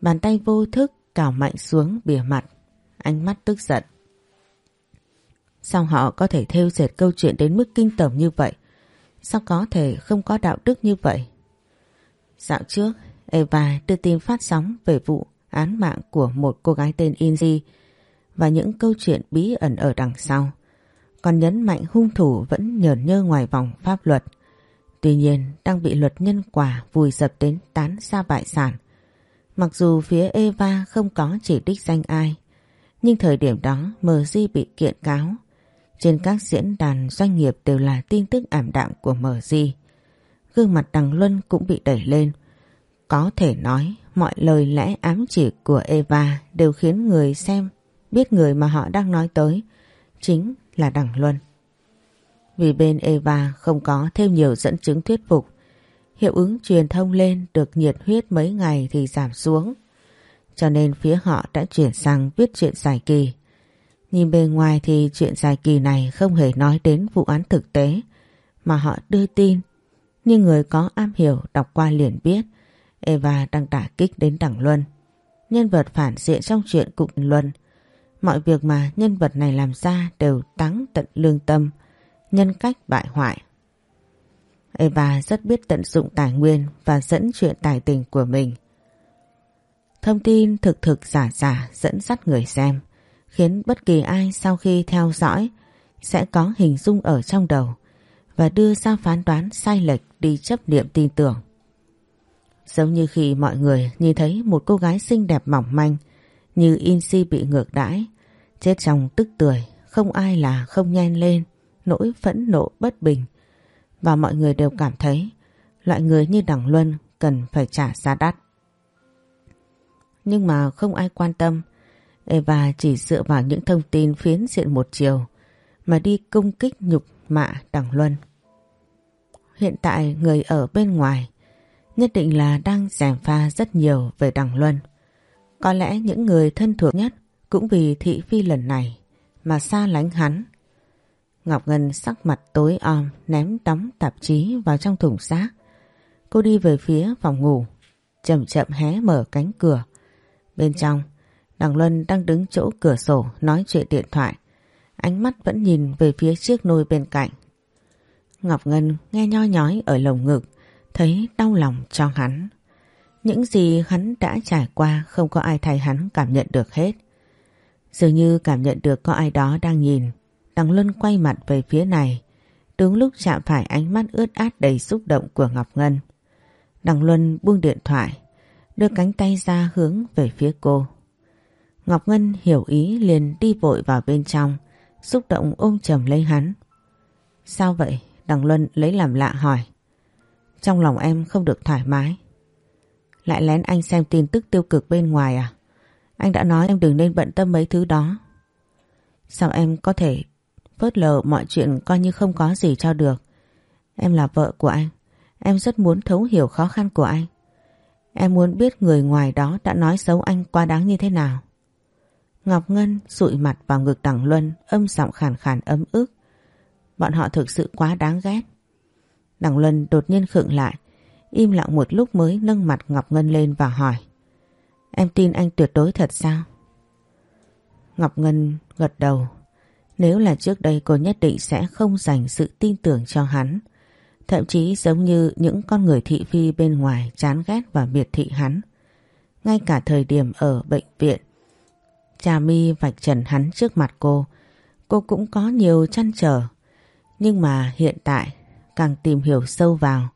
Bàn tay vô thức cào mạnh xuống bìa mặt, ánh mắt tức giận. Sao họ có thể theo dệt câu chuyện đến mức kinh tởm như vậy? Sao có thể không có đạo đức như vậy? Dạo trước, Eva đưa tin phát sóng về vụ án mạng của một cô gái tên Inzi và những câu chuyện bí ẩn ở đằng sau. Còn nhấn mạnh hung thủ vẫn nhờn nhơ ngoài vòng pháp luật. Tuy nhiên đang bị luật nhân quả vùi dập đến tán xa bại sản. Mặc dù phía Eva không có chỉ đích danh ai, nhưng thời điểm đó MG bị kiện cáo. Trên các diễn đàn doanh nghiệp đều là tin tức ảm đạm của MG. Gương mặt Đằng Luân cũng bị đẩy lên. Có thể nói mọi lời lẽ ám chỉ của Eva đều khiến người xem biết người mà họ đang nói tới chính là Đằng Luân. Vì bên Eva không có thêm nhiều dẫn chứng thuyết phục hiệu ứng truyền thông lên được nhiệt huyết mấy ngày thì giảm xuống. Cho nên phía họ đã chuyển sang viết chuyện giải kỳ. Nhìn bề ngoài thì chuyện giải kỳ này không hề nói đến vụ án thực tế mà họ đưa tin Nhưng người có am hiểu đọc qua liền biết Eva đang đả kích đến Đằng Luân. Nhân vật phản diện trong chuyện cũng Luân. Mọi việc mà nhân vật này làm ra đều tắng tận lương tâm, nhân cách bại hoại. Eva rất biết tận dụng tài nguyên và dẫn chuyện tài tình của mình. Thông tin thực thực giả giả dẫn dắt người xem, khiến bất kỳ ai sau khi theo dõi sẽ có hình dung ở trong đầu và đưa ra phán đoán sai lệch đi chấp niệm tin tưởng. Giống như khi mọi người nhìn thấy một cô gái xinh đẹp mỏng manh như Insi bị ngược đãi, chết trong tức tưởi, không ai là không nhen lên, nỗi phẫn nộ bất bình. Và mọi người đều cảm thấy loại người như Đằng Luân cần phải trả giá đắt. Nhưng mà không ai quan tâm, Eva chỉ dựa vào những thông tin phiến diện một chiều mà đi công kích nhục mạ Đằng Luân. Hiện tại người ở bên ngoài nhất định là đang gièm pha rất nhiều về Đằng Luân. Có lẽ những người thân thuộc nhất cũng vì thị phi lần này mà xa lánh hắn. Ngọc Ngân sắc mặt tối om ném đóng tạp chí vào trong thùng xác. Cô đi về phía phòng ngủ, chậm chậm hé mở cánh cửa. Bên trong, Đằng Luân đang đứng chỗ cửa sổ nói chuyện điện thoại. Ánh mắt vẫn nhìn về phía chiếc nôi bên cạnh. Ngọc Ngân nghe nho nhói ở lồng ngực, thấy đau lòng cho hắn. Những gì hắn đã trải qua không có ai thay hắn cảm nhận được hết. Dường như cảm nhận được có ai đó đang nhìn, Đằng Luân quay mặt về phía này, đúng lúc chạm phải ánh mắt ướt át đầy xúc động của Ngọc Ngân. Đằng Luân buông điện thoại, đưa cánh tay ra hướng về phía cô. Ngọc Ngân hiểu ý liền đi vội vào bên trong, xúc động ôm chầm lấy hắn. Sao vậy? Đằng Luân lấy làm lạ hỏi. Trong lòng em không được thoải mái. Lại lén anh xem tin tức tiêu cực bên ngoài à? Anh đã nói em đừng nên bận tâm mấy thứ đó. Sao em có thể phớt lờ mọi chuyện coi như không có gì cho được? Em là vợ của anh. Em rất muốn thấu hiểu khó khăn của anh. Em muốn biết người ngoài đó đã nói xấu anh quá đáng như thế nào. Ngọc Ngân sụi mặt vào ngực Đằng Luân âm giọng khàn khàn ấm ức. Bọn họ thực sự quá đáng ghét. Đằng Luân đột nhiên khựng lại, im lặng một lúc mới nâng mặt Ngọc Ngân lên và hỏi. Em tin anh tuyệt đối thật sao? Ngọc Ngân gật đầu. Nếu là trước đây cô nhất định sẽ không dành sự tin tưởng cho hắn. Thậm chí giống như những con người thị phi bên ngoài chán ghét và biệt thị hắn. Ngay cả thời điểm ở bệnh viện, Trà mi vạch trần hắn trước mặt cô, cô cũng có nhiều chăn trở. Nhưng mà hiện tại, càng tìm hiểu sâu vào,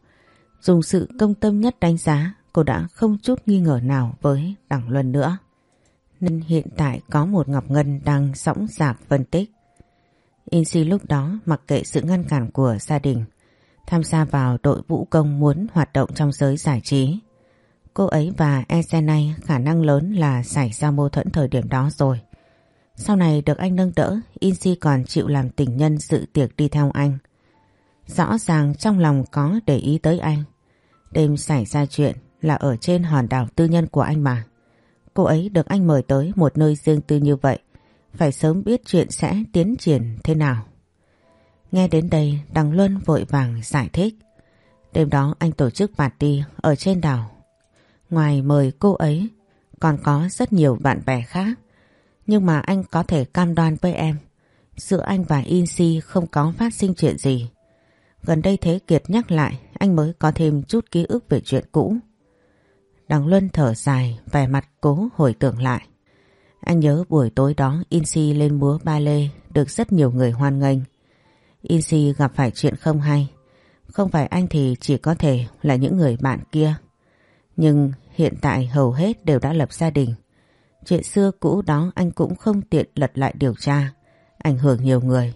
dùng sự công tâm nhất đánh giá, cô đã không chút nghi ngờ nào với Đặng Luân nữa. Nên hiện tại có một Ngọc Ngân đang sõng sạc phân tích. Insi lúc đó mặc kệ sự ngăn cản của gia đình, tham gia vào đội vũ công muốn hoạt động trong giới giải trí. Cô ấy và Esenay khả năng lớn là xảy ra mâu thuẫn thời điểm đó rồi. Sau này được anh nâng đỡ, Insi còn chịu làm tình nhân sự tiệc đi theo anh. Rõ ràng trong lòng có để ý tới anh. Đêm xảy ra chuyện là ở trên hòn đảo tư nhân của anh mà. Cô ấy được anh mời tới một nơi riêng tư như vậy, phải sớm biết chuyện sẽ tiến triển thế nào. Nghe đến đây, Đằng Luân vội vàng giải thích. Đêm đó anh tổ chức party ở trên đảo. Ngoài mời cô ấy, còn có rất nhiều bạn bè khác. Nhưng mà anh có thể cam đoan với em, giữa anh và Insi không có phát sinh chuyện gì. Gần đây Thế Kiệt nhắc lại, anh mới có thêm chút ký ức về chuyện cũ. Đằng Luân thở dài, vẻ mặt cố hồi tưởng lại. Anh nhớ buổi tối đó Insi lên múa ba lê được rất nhiều người hoan nghênh. Insi gặp phải chuyện không hay. Không phải anh thì chỉ có thể là những người bạn kia. Nhưng hiện tại hầu hết đều đã lập gia đình. Chuyện xưa cũ đó anh cũng không tiện lật lại điều tra. Ảnh hưởng nhiều người.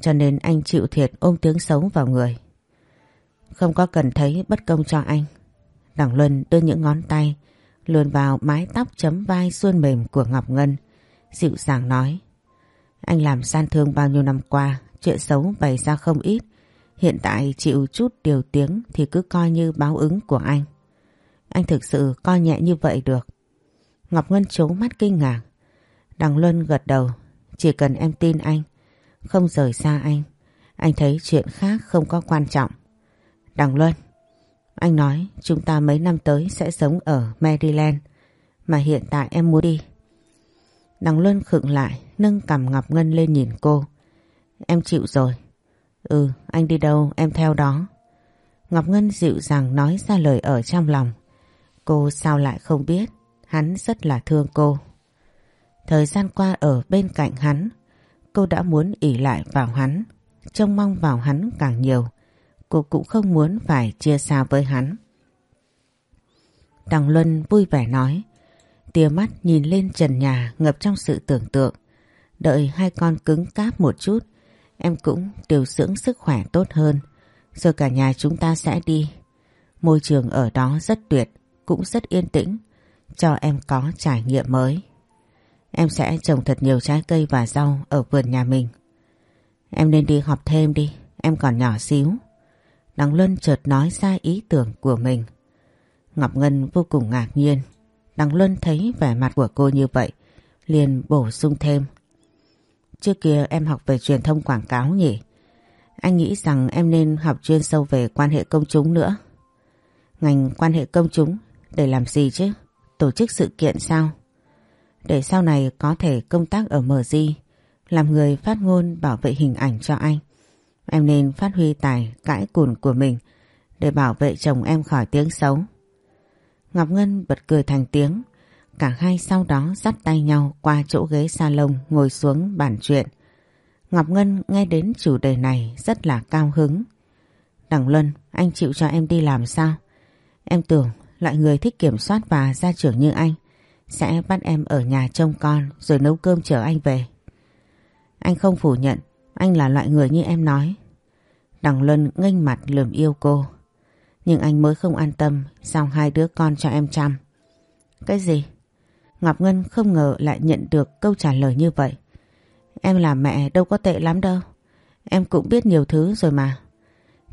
Cho nên anh chịu thiệt ôm tiếng xấu vào người. Không có cần thấy bất công cho anh. Đảng Luân đưa những ngón tay luồn vào mái tóc chấm vai suôn mềm của Ngọc Ngân. Dịu dàng nói. Anh làm san thương bao nhiêu năm qua, chuyện xấu bày ra không ít. Hiện tại chịu chút điều tiếng thì cứ coi như báo ứng của anh. Anh thực sự coi nhẹ như vậy được. Ngọc Ngân trố mắt kinh ngạc. Đằng Luân gật đầu. Chỉ cần em tin anh, không rời xa anh. Anh thấy chuyện khác không có quan trọng. Đằng Luân, anh nói chúng ta mấy năm tới sẽ sống ở Maryland mà hiện tại em muốn đi. Đằng Luân khựng lại nâng cầm Ngọc Ngân lên nhìn cô. Em chịu rồi. Ừ, anh đi đâu em theo đó. Ngọc Ngân dịu dàng nói ra lời ở trong lòng. Cô sao lại không biết, hắn rất là thương cô. Thời gian qua ở bên cạnh hắn, cô đã muốn ỉ lại vào hắn, trông mong vào hắn càng nhiều. Cô cũng không muốn phải chia xa với hắn. Đằng Luân vui vẻ nói, tia mắt nhìn lên trần nhà ngập trong sự tưởng tượng. Đợi hai con cứng cáp một chút, em cũng điều dưỡng sức khỏe tốt hơn. Rồi cả nhà chúng ta sẽ đi. Môi trường ở đó rất tuyệt, cũng rất yên tĩnh, cho em có trải nghiệm mới. Em sẽ trồng thật nhiều trái cây và rau ở vườn nhà mình. Em nên đi học thêm đi, em còn nhỏ xíu. Đằng Luân chợt nói ra ý tưởng của mình. Ngọc Ngân vô cùng ngạc nhiên. Đằng Luân thấy vẻ mặt của cô như vậy, liền bổ sung thêm. Trước kia em học về truyền thông quảng cáo nhỉ? Anh nghĩ rằng em nên học chuyên sâu về quan hệ công chúng nữa. Ngành quan hệ công chúng để làm gì chứ? Tổ chức sự kiện sao? Để sau này có thể công tác ở MG, làm người phát ngôn bảo vệ hình ảnh cho anh. Em nên phát huy tài cãi cùn của mình để bảo vệ chồng em khỏi tiếng xấu. Ngọc Ngân bật cười thành tiếng. Cả hai sau đó dắt tay nhau qua chỗ ghế salon ngồi xuống bàn chuyện. Ngọc Ngân nghe đến chủ đề này rất là cao hứng. Đằng Luân, anh chịu cho em đi làm sao? Em tưởng loại người thích kiểm soát và gia trưởng như anh sẽ bắt em ở nhà trông con rồi nấu cơm chở anh về. Anh không phủ nhận anh là loại người như em nói. Đằng Luân nghênh mặt lườm yêu cô. Nhưng anh mới không an tâm, sao hai đứa con cho em chăm. Cái gì? Ngọc Ngân không ngờ lại nhận được câu trả lời như vậy. Em là mẹ đâu có tệ lắm đâu. Em cũng biết nhiều thứ rồi mà.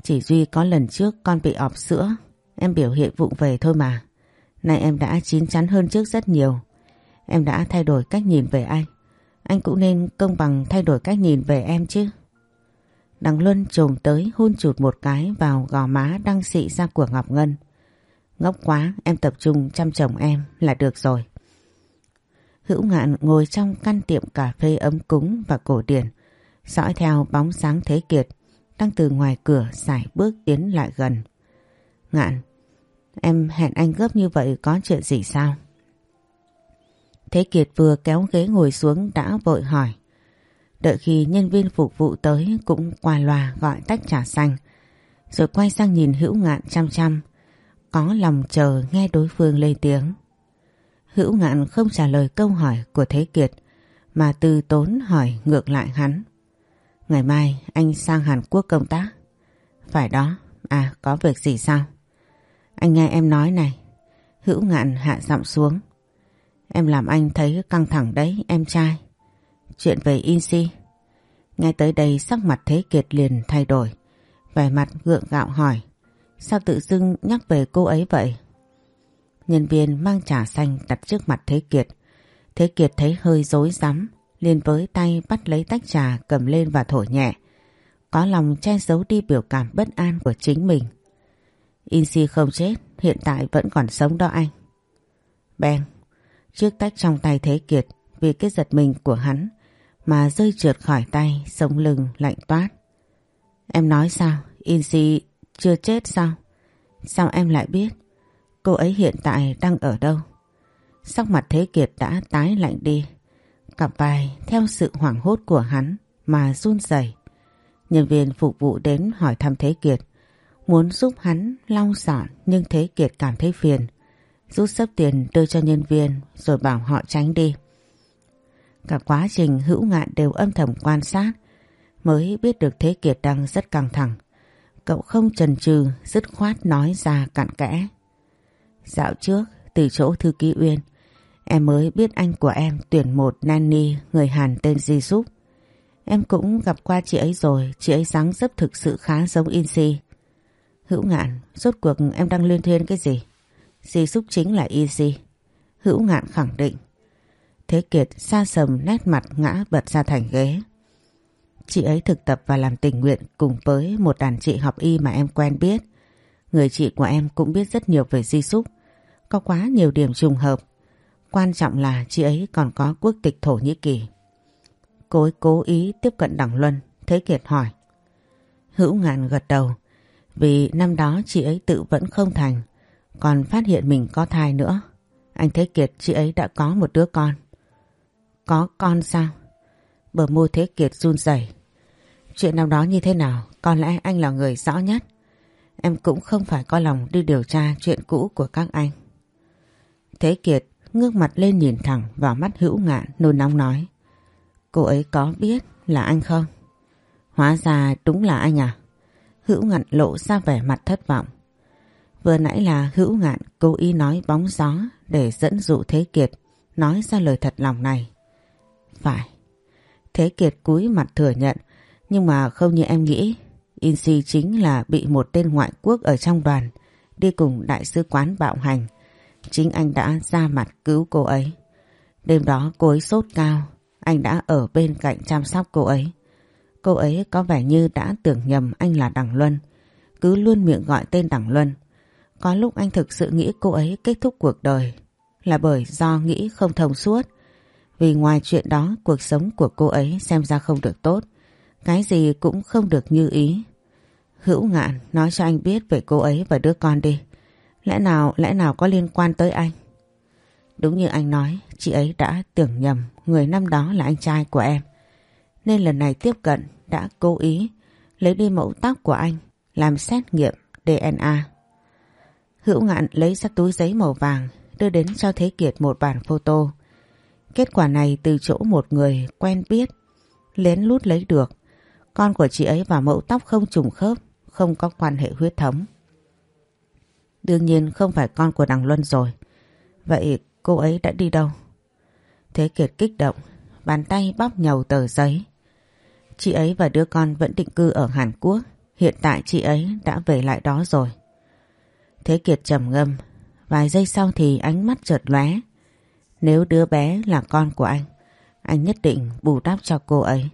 Chỉ Duy có lần trước con bị ọp sữa. Em biểu hiện vụng về thôi mà. Nay em đã chín chắn hơn trước rất nhiều. Em đã thay đổi cách nhìn về anh. Anh cũng nên công bằng thay đổi cách nhìn về em chứ. Đằng Luân trồm tới hôn chụt một cái vào gò má đang xị ra của Ngọc Ngân. Ngốc quá, em tập trung chăm chồng em là được rồi. Hữu ngạn ngồi trong căn tiệm cà phê ấm cúng và cổ điển, dõi theo bóng sáng Thế Kiệt, đang từ ngoài cửa xài bước tiến lại gần. Ngạn, em hẹn anh gấp như vậy có chuyện gì sao? Thế Kiệt vừa kéo ghế ngồi xuống đã vội hỏi. Đợi khi nhân viên phục vụ tới cũng qua loa gọi tách trà xanh. Rồi quay sang nhìn hữu ngạn chăm chăm. Có lòng chờ nghe đối phương lên tiếng. Hữu ngạn không trả lời câu hỏi của Thế Kiệt mà từ tốn hỏi ngược lại hắn. Ngày mai anh sang Hàn Quốc công tác. Phải đó, à có việc gì sao? Anh nghe em nói này. Hữu ngạn hạ giọng xuống. Em làm anh thấy căng thẳng đấy em trai. Chuyện về Insi. Nghe tới đây sắc mặt Thế Kiệt liền thay đổi. Vẻ mặt gượng gạo hỏi. Sao tự dưng nhắc về cô ấy vậy? Nhân viên mang trà xanh đặt trước mặt Thế Kiệt. Thế Kiệt thấy hơi dối rắm liền với tay bắt lấy tách trà cầm lên và thổi nhẹ. Có lòng che giấu đi biểu cảm bất an của chính mình. Insi không chết, hiện tại vẫn còn sống đó anh. Ben, chiếc tách trong tay Thế Kiệt vì cái giật mình của hắn mà rơi trượt khỏi tay, sống lưng lạnh toát. Em nói sao? Inzi chưa chết sao? Sao em lại biết? Cô ấy hiện tại đang ở đâu? Sắc mặt Thế Kiệt đã tái lạnh đi. Cặp vai theo sự hoảng hốt của hắn mà run rẩy. Nhân viên phục vụ đến hỏi thăm Thế Kiệt. Muốn giúp hắn lau dọn nhưng Thế Kiệt cảm thấy phiền. Rút sấp tiền đưa cho nhân viên rồi bảo họ tránh đi. Cả quá trình hữu ngạn đều âm thầm quan sát mới biết được Thế Kiệt đang rất căng thẳng. Cậu không chần chừ dứt khoát nói ra cặn kẽ. Dạo trước, từ chỗ thư ký Uyên, em mới biết anh của em tuyển một nanny người Hàn tên Di Súp. Em cũng gặp qua chị ấy rồi, chị ấy dáng dấp thực sự khá giống Insi. Hữu ngạn, rốt cuộc em đang liên thuyên cái gì? Di Súc chính là Insi. Hữu ngạn khẳng định. Thế Kiệt xa sầm nét mặt ngã bật ra thành ghế. Chị ấy thực tập và làm tình nguyện cùng với một đàn chị học y mà em quen biết. Người chị của em cũng biết rất nhiều về di súc. Có quá nhiều điểm trùng hợp. Quan trọng là chị ấy còn có quốc tịch Thổ Nhĩ Kỳ. Cô ấy cố ý tiếp cận Đằng Luân. Thế Kiệt hỏi. Hữu ngạn gật đầu. Vì năm đó chị ấy tự vẫn không thành. Còn phát hiện mình có thai nữa. Anh Thế Kiệt, chị ấy đã có một đứa con. Có con sao? Bờ môi Thế Kiệt run rẩy. Chuyện nào đó như thế nào? Có lẽ anh là người rõ nhất. Em cũng không phải có lòng đi điều tra chuyện cũ của các anh. Thế Kiệt ngước mặt lên nhìn thẳng vào mắt hữu ngạn, nôn nóng nói. Cô ấy có biết là anh không? Hóa ra đúng là anh à? Hữu ngạn lộ ra vẻ mặt thất vọng. Vừa nãy là hữu ngạn cố ý nói bóng gió để dẫn dụ Thế Kiệt nói ra lời thật lòng này. Phải. Thế Kiệt cúi mặt thừa nhận nhưng mà không như em nghĩ Insi chính là bị một tên ngoại quốc ở trong đoàn đi cùng đại sứ quán bạo hành. Chính anh đã ra mặt cứu cô ấy. Đêm đó cô ấy sốt cao, anh đã ở bên cạnh chăm sóc cô ấy. Cô ấy có vẻ như đã tưởng nhầm anh là Đằng Luân, cứ luôn miệng gọi tên Đằng Luân. Có lúc anh thực sự nghĩ cô ấy kết thúc cuộc đời là bởi do nghĩ không thông suốt. Vì ngoài chuyện đó cuộc sống của cô ấy xem ra không được tốt. Cái gì cũng không được như ý. Hữu ngạn nói cho anh biết về cô ấy và đứa con đi. Lẽ nào, lẽ nào có liên quan tới anh? Đúng như anh nói, chị ấy đã tưởng nhầm người năm đó là anh trai của em. Nên lần này tiếp cận đã cố ý lấy đi mẫu tóc của anh làm xét nghiệm DNA. Hữu ngạn lấy ra túi giấy màu vàng đưa đến cho Thế Kiệt một bản photo. Kết quả này từ chỗ một người quen biết lén lút lấy được. Con của chị ấy và mẫu tóc không trùng khớp, không có quan hệ huyết thống. Đương nhiên không phải con của đằng Luân rồi. Vậy cô ấy đã đi đâu? Thế Kiệt kích động, bàn tay bóp nhầu tờ giấy. Chị ấy và đứa con vẫn định cư ở Hàn Quốc. Hiện tại chị ấy đã về lại đó rồi. Thế Kiệt trầm ngâm. Vài giây sau thì ánh mắt chợt lóe. Nếu đứa bé là con của anh, anh nhất định bù đắp cho cô ấy.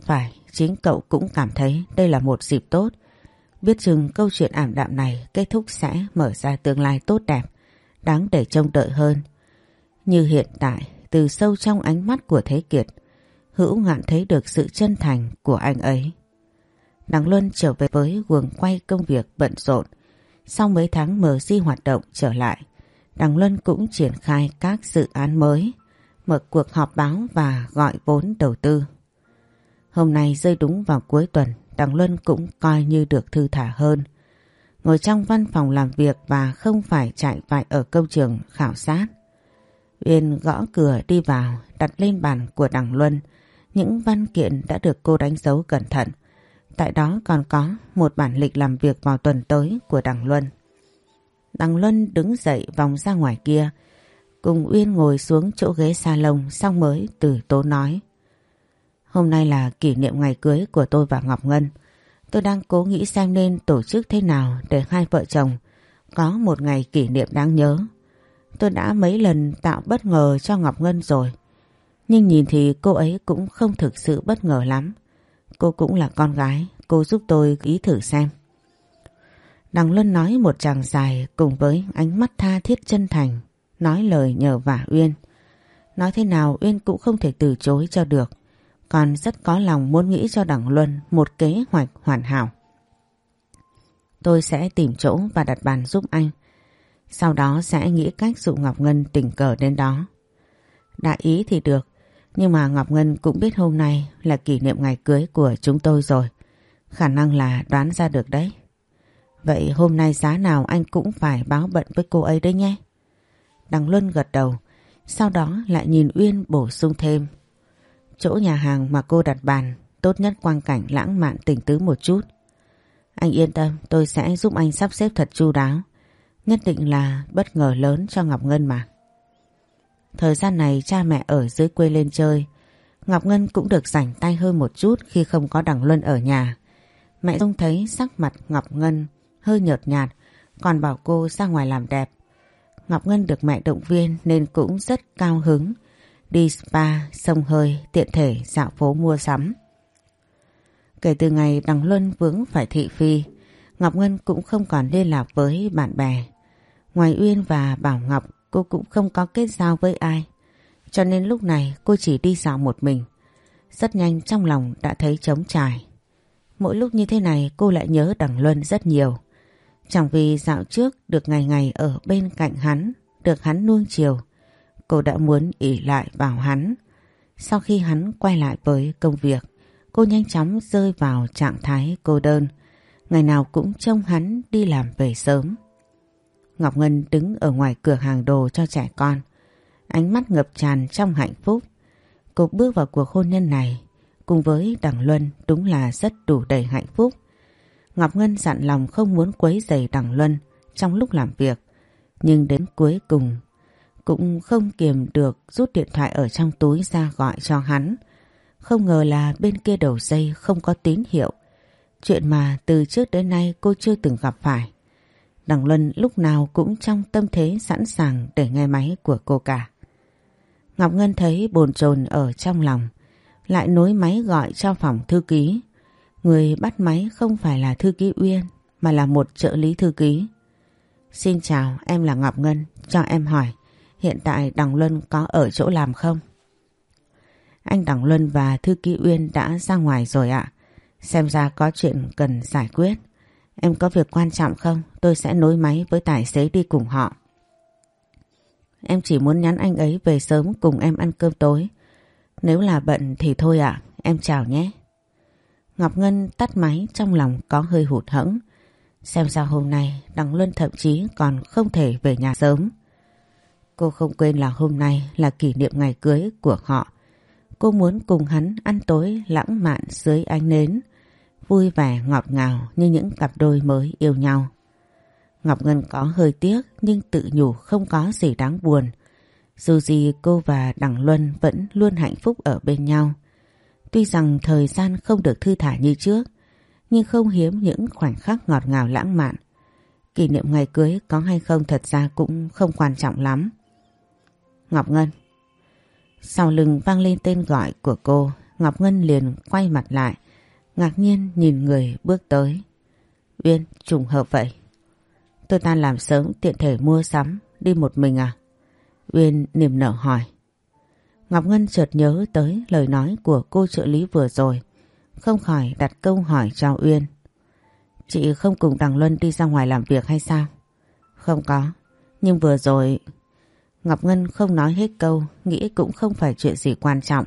Phải, chính cậu cũng cảm thấy đây là một dịp tốt. Biết chừng câu chuyện ảm đạm này kết thúc sẽ mở ra tương lai tốt đẹp, đáng để trông đợi hơn. Như hiện tại, từ sâu trong ánh mắt của Thế Kiệt, Hữu ngạn thấy được sự chân thành của anh ấy. Đằng Luân trở về với quần quay công việc bận rộn. Sau mấy tháng mở di hoạt động trở lại, Đằng Luân cũng triển khai các dự án mới, mở cuộc họp báo và gọi vốn đầu tư. Hôm nay rơi đúng vào cuối tuần, Đằng Luân cũng coi như được thư thả hơn. Ngồi trong văn phòng làm việc và không phải chạy vại ở công trường khảo sát. Uyên gõ cửa đi vào, đặt lên bàn của Đằng Luân, những văn kiện đã được cô đánh dấu cẩn thận. Tại đó còn có một bản lịch làm việc vào tuần tới của Đằng Luân. Đằng Luân đứng dậy vòng ra ngoài kia, cùng Uyên ngồi xuống chỗ ghế salon xong mới từ tố nói. Hôm nay là kỷ niệm ngày cưới của tôi và Ngọc Ngân. Tôi đang cố nghĩ xem nên tổ chức thế nào để hai vợ chồng có một ngày kỷ niệm đáng nhớ. Tôi đã mấy lần tạo bất ngờ cho Ngọc Ngân rồi. Nhưng nhìn thì cô ấy cũng không thực sự bất ngờ lắm. Cô cũng là con gái, cô giúp tôi ý thử xem. Đằng Luân nói một chàng dài cùng với ánh mắt tha thiết chân thành, nói lời nhờ vả Uyên. Nói thế nào Uyên cũng không thể từ chối cho được, còn rất có lòng muốn nghĩ cho Đằng Luân một kế hoạch hoàn hảo. Tôi sẽ tìm chỗ và đặt bàn giúp anh, sau đó sẽ nghĩ cách dụ Ngọc Ngân tình cờ đến đó. Đại ý thì được, nhưng mà Ngọc Ngân cũng biết hôm nay là kỷ niệm ngày cưới của chúng tôi rồi. Khả năng là đoán ra được đấy. Vậy hôm nay giá nào anh cũng phải báo bận với cô ấy đấy nhé. Đằng Luân gật đầu, sau đó lại nhìn Uyên bổ sung thêm. Chỗ nhà hàng mà cô đặt bàn, tốt nhất quang cảnh lãng mạn tình tứ một chút. Anh yên tâm, tôi sẽ giúp anh sắp xếp thật chu đáo. Nhất định là bất ngờ lớn cho Ngọc Ngân mà. Thời gian này cha mẹ ở dưới quê lên chơi. Ngọc Ngân cũng được rảnh tay hơn một chút khi không có Đằng Luân ở nhà. Mẹ trông thấy sắc mặt Ngọc Ngân hơi nhợt nhạt, còn bảo cô ra ngoài làm đẹp. Ngọc Ngân được mẹ động viên nên cũng rất cao hứng. Đi spa, sông hơi, tiện thể dạo phố mua sắm. Kể từ ngày Đằng Luân vướng phải thị phi, Ngọc Ngân cũng không còn liên lạc với bạn bè. Ngoài Uyên và Bảo Ngọc cô cũng không có kết giao với ai. Cho nên lúc này cô chỉ đi dạo một mình. Rất nhanh trong lòng đã thấy trống trải. Mỗi lúc như thế này cô lại nhớ Đằng Luân rất nhiều. Chẳng vì dạo trước được ngày ngày ở bên cạnh hắn, được hắn nuông chiều. Cô đã muốn ỉ lại vào hắn. Sau khi hắn quay lại với công việc, cô nhanh chóng rơi vào trạng thái cô đơn. Ngày nào cũng trông hắn đi làm về sớm. Ngọc Ngân đứng ở ngoài cửa hàng đồ cho trẻ con. Ánh mắt ngập tràn trong hạnh phúc. Cô bước vào cuộc hôn nhân này cùng với Đằng Luân đúng là rất đủ đầy hạnh phúc. Ngọc Ngân dặn lòng không muốn quấy rầy Đằng Luân trong lúc làm việc. Nhưng đến cuối cùng cũng không kiềm được rút điện thoại ở trong túi ra gọi cho hắn. Không ngờ là bên kia đầu dây không có tín hiệu. Chuyện mà từ trước đến nay cô chưa từng gặp phải. Đằng Luân lúc nào cũng trong tâm thế sẵn sàng để nghe máy của cô cả. Ngọc Ngân thấy bồn chồn ở trong lòng, lại nối máy gọi cho phòng thư ký. Người bắt máy không phải là thư ký Uyên, mà là một trợ lý thư ký. Xin chào, em là Ngọc Ngân, cho em hỏi, hiện tại Đằng Luân có ở chỗ làm không? Anh Đằng Luân và thư ký Uyên đã ra ngoài rồi ạ. Xem ra có chuyện cần giải quyết. Em có việc quan trọng không? Tôi sẽ nối máy với tài xế đi cùng họ. Em chỉ muốn nhắn anh ấy về sớm cùng em ăn cơm tối. Nếu là bận thì thôi ạ, em chào nhé. Ngọc Ngân tắt máy trong lòng có hơi hụt hẫng. Xem ra hôm nay Đằng Luân thậm chí còn không thể về nhà sớm. Cô không quên là hôm nay là kỷ niệm ngày cưới của họ. Cô muốn cùng hắn ăn tối lãng mạn dưới ánh nến vui vẻ ngọt ngào như những cặp đôi mới yêu nhau. Ngọc Ngân có hơi tiếc nhưng tự nhủ không có gì đáng buồn. Dù gì cô và Đằng Luân vẫn luôn hạnh phúc ở bên nhau. Tuy rằng thời gian không được thư thả như trước, nhưng không hiếm những khoảnh khắc ngọt ngào lãng mạn. Kỷ niệm ngày cưới có hay không thật ra cũng không quan trọng lắm. Ngọc Ngân Sau lưng vang lên tên gọi của cô, Ngọc Ngân liền quay mặt lại, Ngạc nhiên nhìn người bước tới. Uyên trùng hợp vậy. Tôi tan làm sớm tiện thể mua sắm, đi một mình à? Uyên niềm nở hỏi. Ngọc Ngân chợt nhớ tới lời nói của cô trợ lý vừa rồi. Không khỏi đặt câu hỏi cho Uyên. Chị không cùng Đằng Luân đi ra ngoài làm việc hay sao? Không có. Nhưng vừa rồi... Ngọc Ngân không nói hết câu, nghĩ cũng không phải chuyện gì quan trọng.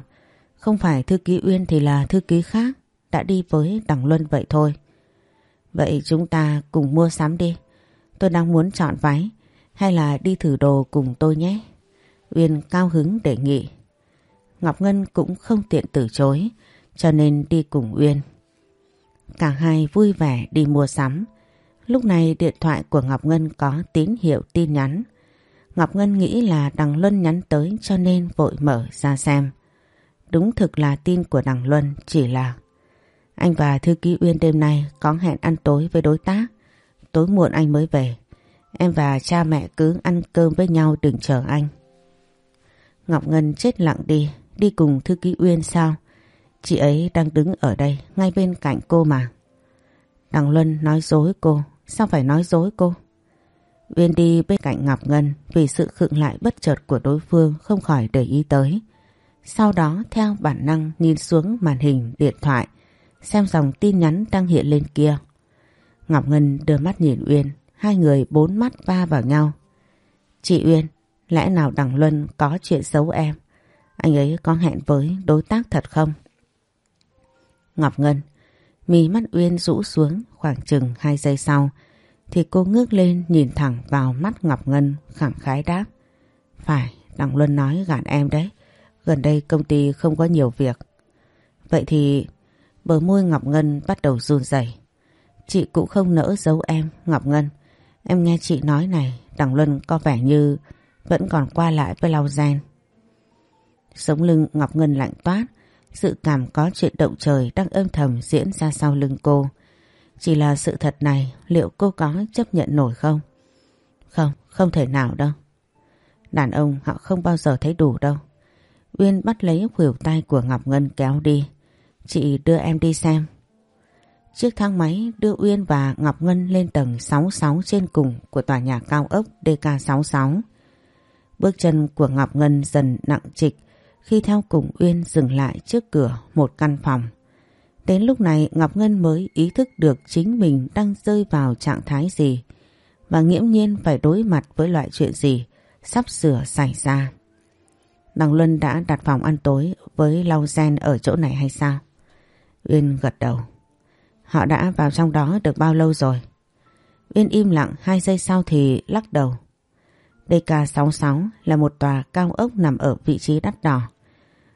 Không phải thư ký Uyên thì là thư ký khác đã đi với Đằng Luân vậy thôi. Vậy chúng ta cùng mua sắm đi. Tôi đang muốn chọn váy, hay là đi thử đồ cùng tôi nhé. Uyên cao hứng đề nghị. Ngọc Ngân cũng không tiện từ chối, cho nên đi cùng Uyên. Cả hai vui vẻ đi mua sắm. Lúc này điện thoại của Ngọc Ngân có tín hiệu tin nhắn. Ngọc Ngân nghĩ là Đằng Luân nhắn tới cho nên vội mở ra xem. Đúng thực là tin của Đằng Luân, chỉ là anh và thư ký Uyên đêm nay có hẹn ăn tối với đối tác. Tối muộn anh mới về. Em và cha mẹ cứ ăn cơm với nhau đừng chờ anh. Ngọc Ngân chết lặng đi, đi cùng thư ký Uyên sao? Chị ấy đang đứng ở đây, ngay bên cạnh cô mà. Đằng Luân nói dối cô, sao phải nói dối cô? Uyên đi bên cạnh Ngọc Ngân vì sự khựng lại bất chợt của đối phương không khỏi để ý tới. Sau đó theo bản năng nhìn xuống màn hình điện thoại xem dòng tin nhắn đang hiện lên kia. Ngọc Ngân đưa mắt nhìn Uyên, hai người bốn mắt va vào nhau. Chị Uyên, lẽ nào Đằng Luân có chuyện xấu em? Anh ấy có hẹn với đối tác thật không? Ngọc Ngân, mí mắt Uyên rũ xuống khoảng chừng hai giây sau, thì cô ngước lên nhìn thẳng vào mắt Ngọc Ngân khẳng khái đáp. Phải, Đằng Luân nói gạt em đấy, gần đây công ty không có nhiều việc. Vậy thì Bờ môi Ngọc Ngân bắt đầu run rẩy. Chị cũng không nỡ giấu em, Ngọc Ngân. Em nghe chị nói này, Đằng Luân có vẻ như vẫn còn qua lại với lau gen. Sống lưng Ngọc Ngân lạnh toát, sự cảm có chuyện động trời đang âm thầm diễn ra sau lưng cô. Chỉ là sự thật này, liệu cô có chấp nhận nổi không? Không, không thể nào đâu. Đàn ông họ không bao giờ thấy đủ đâu. Uyên bắt lấy khuỷu tay của Ngọc Ngân kéo đi. Chị đưa em đi xem. Chiếc thang máy đưa Uyên và Ngọc Ngân lên tầng 66 trên cùng của tòa nhà cao ốc DK66. Bước chân của Ngọc Ngân dần nặng trịch khi theo cùng Uyên dừng lại trước cửa một căn phòng. Đến lúc này, Ngọc Ngân mới ý thức được chính mình đang rơi vào trạng thái gì và nghiễm nhiên phải đối mặt với loại chuyện gì sắp sửa xảy ra. Đằng Luân đã đặt phòng ăn tối với lau gen ở chỗ này hay sao? Uyên gật đầu. Họ đã vào trong đó được bao lâu rồi? Uyên im lặng hai giây sau thì lắc đầu. DK66 là một tòa cao ốc nằm ở vị trí đắt đỏ.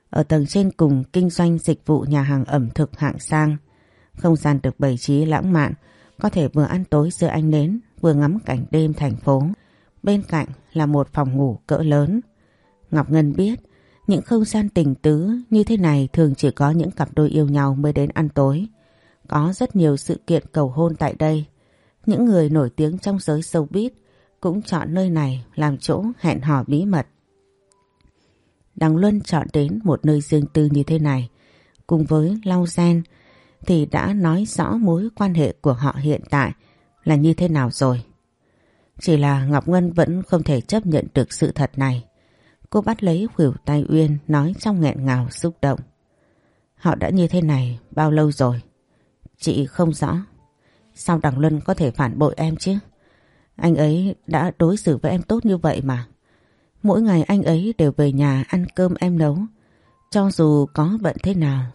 Ở tầng trên cùng kinh doanh dịch vụ nhà hàng ẩm thực hạng sang. Không gian được bày trí lãng mạn, có thể vừa ăn tối giữa ánh nến, vừa ngắm cảnh đêm thành phố. Bên cạnh là một phòng ngủ cỡ lớn. Ngọc Ngân biết, những không gian tình tứ như thế này thường chỉ có những cặp đôi yêu nhau mới đến ăn tối. Có rất nhiều sự kiện cầu hôn tại đây. Những người nổi tiếng trong giới showbiz cũng chọn nơi này làm chỗ hẹn hò bí mật. Đằng Luân chọn đến một nơi riêng tư như thế này cùng với Lau Gen thì đã nói rõ mối quan hệ của họ hiện tại là như thế nào rồi. Chỉ là Ngọc Ngân vẫn không thể chấp nhận được sự thật này. Cô bắt lấy khuỷu tay Uyên nói trong nghẹn ngào xúc động. Họ đã như thế này bao lâu rồi? Chị không rõ. Sao Đằng Luân có thể phản bội em chứ? Anh ấy đã đối xử với em tốt như vậy mà. Mỗi ngày anh ấy đều về nhà ăn cơm em nấu. Cho dù có bận thế nào,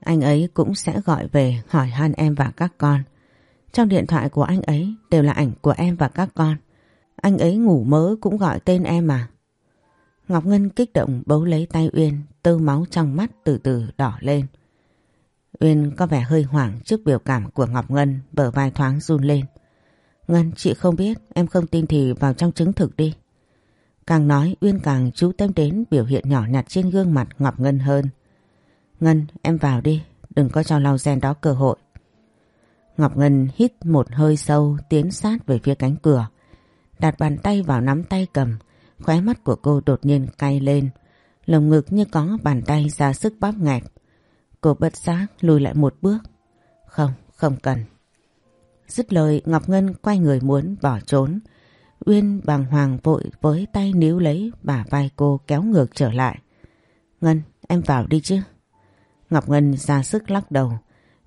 anh ấy cũng sẽ gọi về hỏi han em và các con. Trong điện thoại của anh ấy đều là ảnh của em và các con. Anh ấy ngủ mớ cũng gọi tên em mà. Ngọc Ngân kích động bấu lấy tay Uyên, tơ máu trong mắt từ từ đỏ lên. Uyên có vẻ hơi hoảng trước biểu cảm của Ngọc Ngân, bờ vai thoáng run lên. Ngân, chị không biết, em không tin thì vào trong chứng thực đi. Càng nói Uyên càng chú tâm đến biểu hiện nhỏ nhặt trên gương mặt Ngọc Ngân hơn. Ngân, em vào đi, đừng có cho lau gen đó cơ hội. Ngọc Ngân hít một hơi sâu tiến sát về phía cánh cửa. Đặt bàn tay vào nắm tay cầm, khóe mắt của cô đột nhiên cay lên. Lồng ngực như có bàn tay ra sức bóp nghẹt. Cô bất giác lùi lại một bước. Không, không cần. Dứt lời Ngọc Ngân quay người muốn bỏ trốn. Uyên bàng hoàng vội với tay níu lấy bả vai cô kéo ngược trở lại. Ngân, em vào đi chứ. Ngọc Ngân ra sức lắc đầu.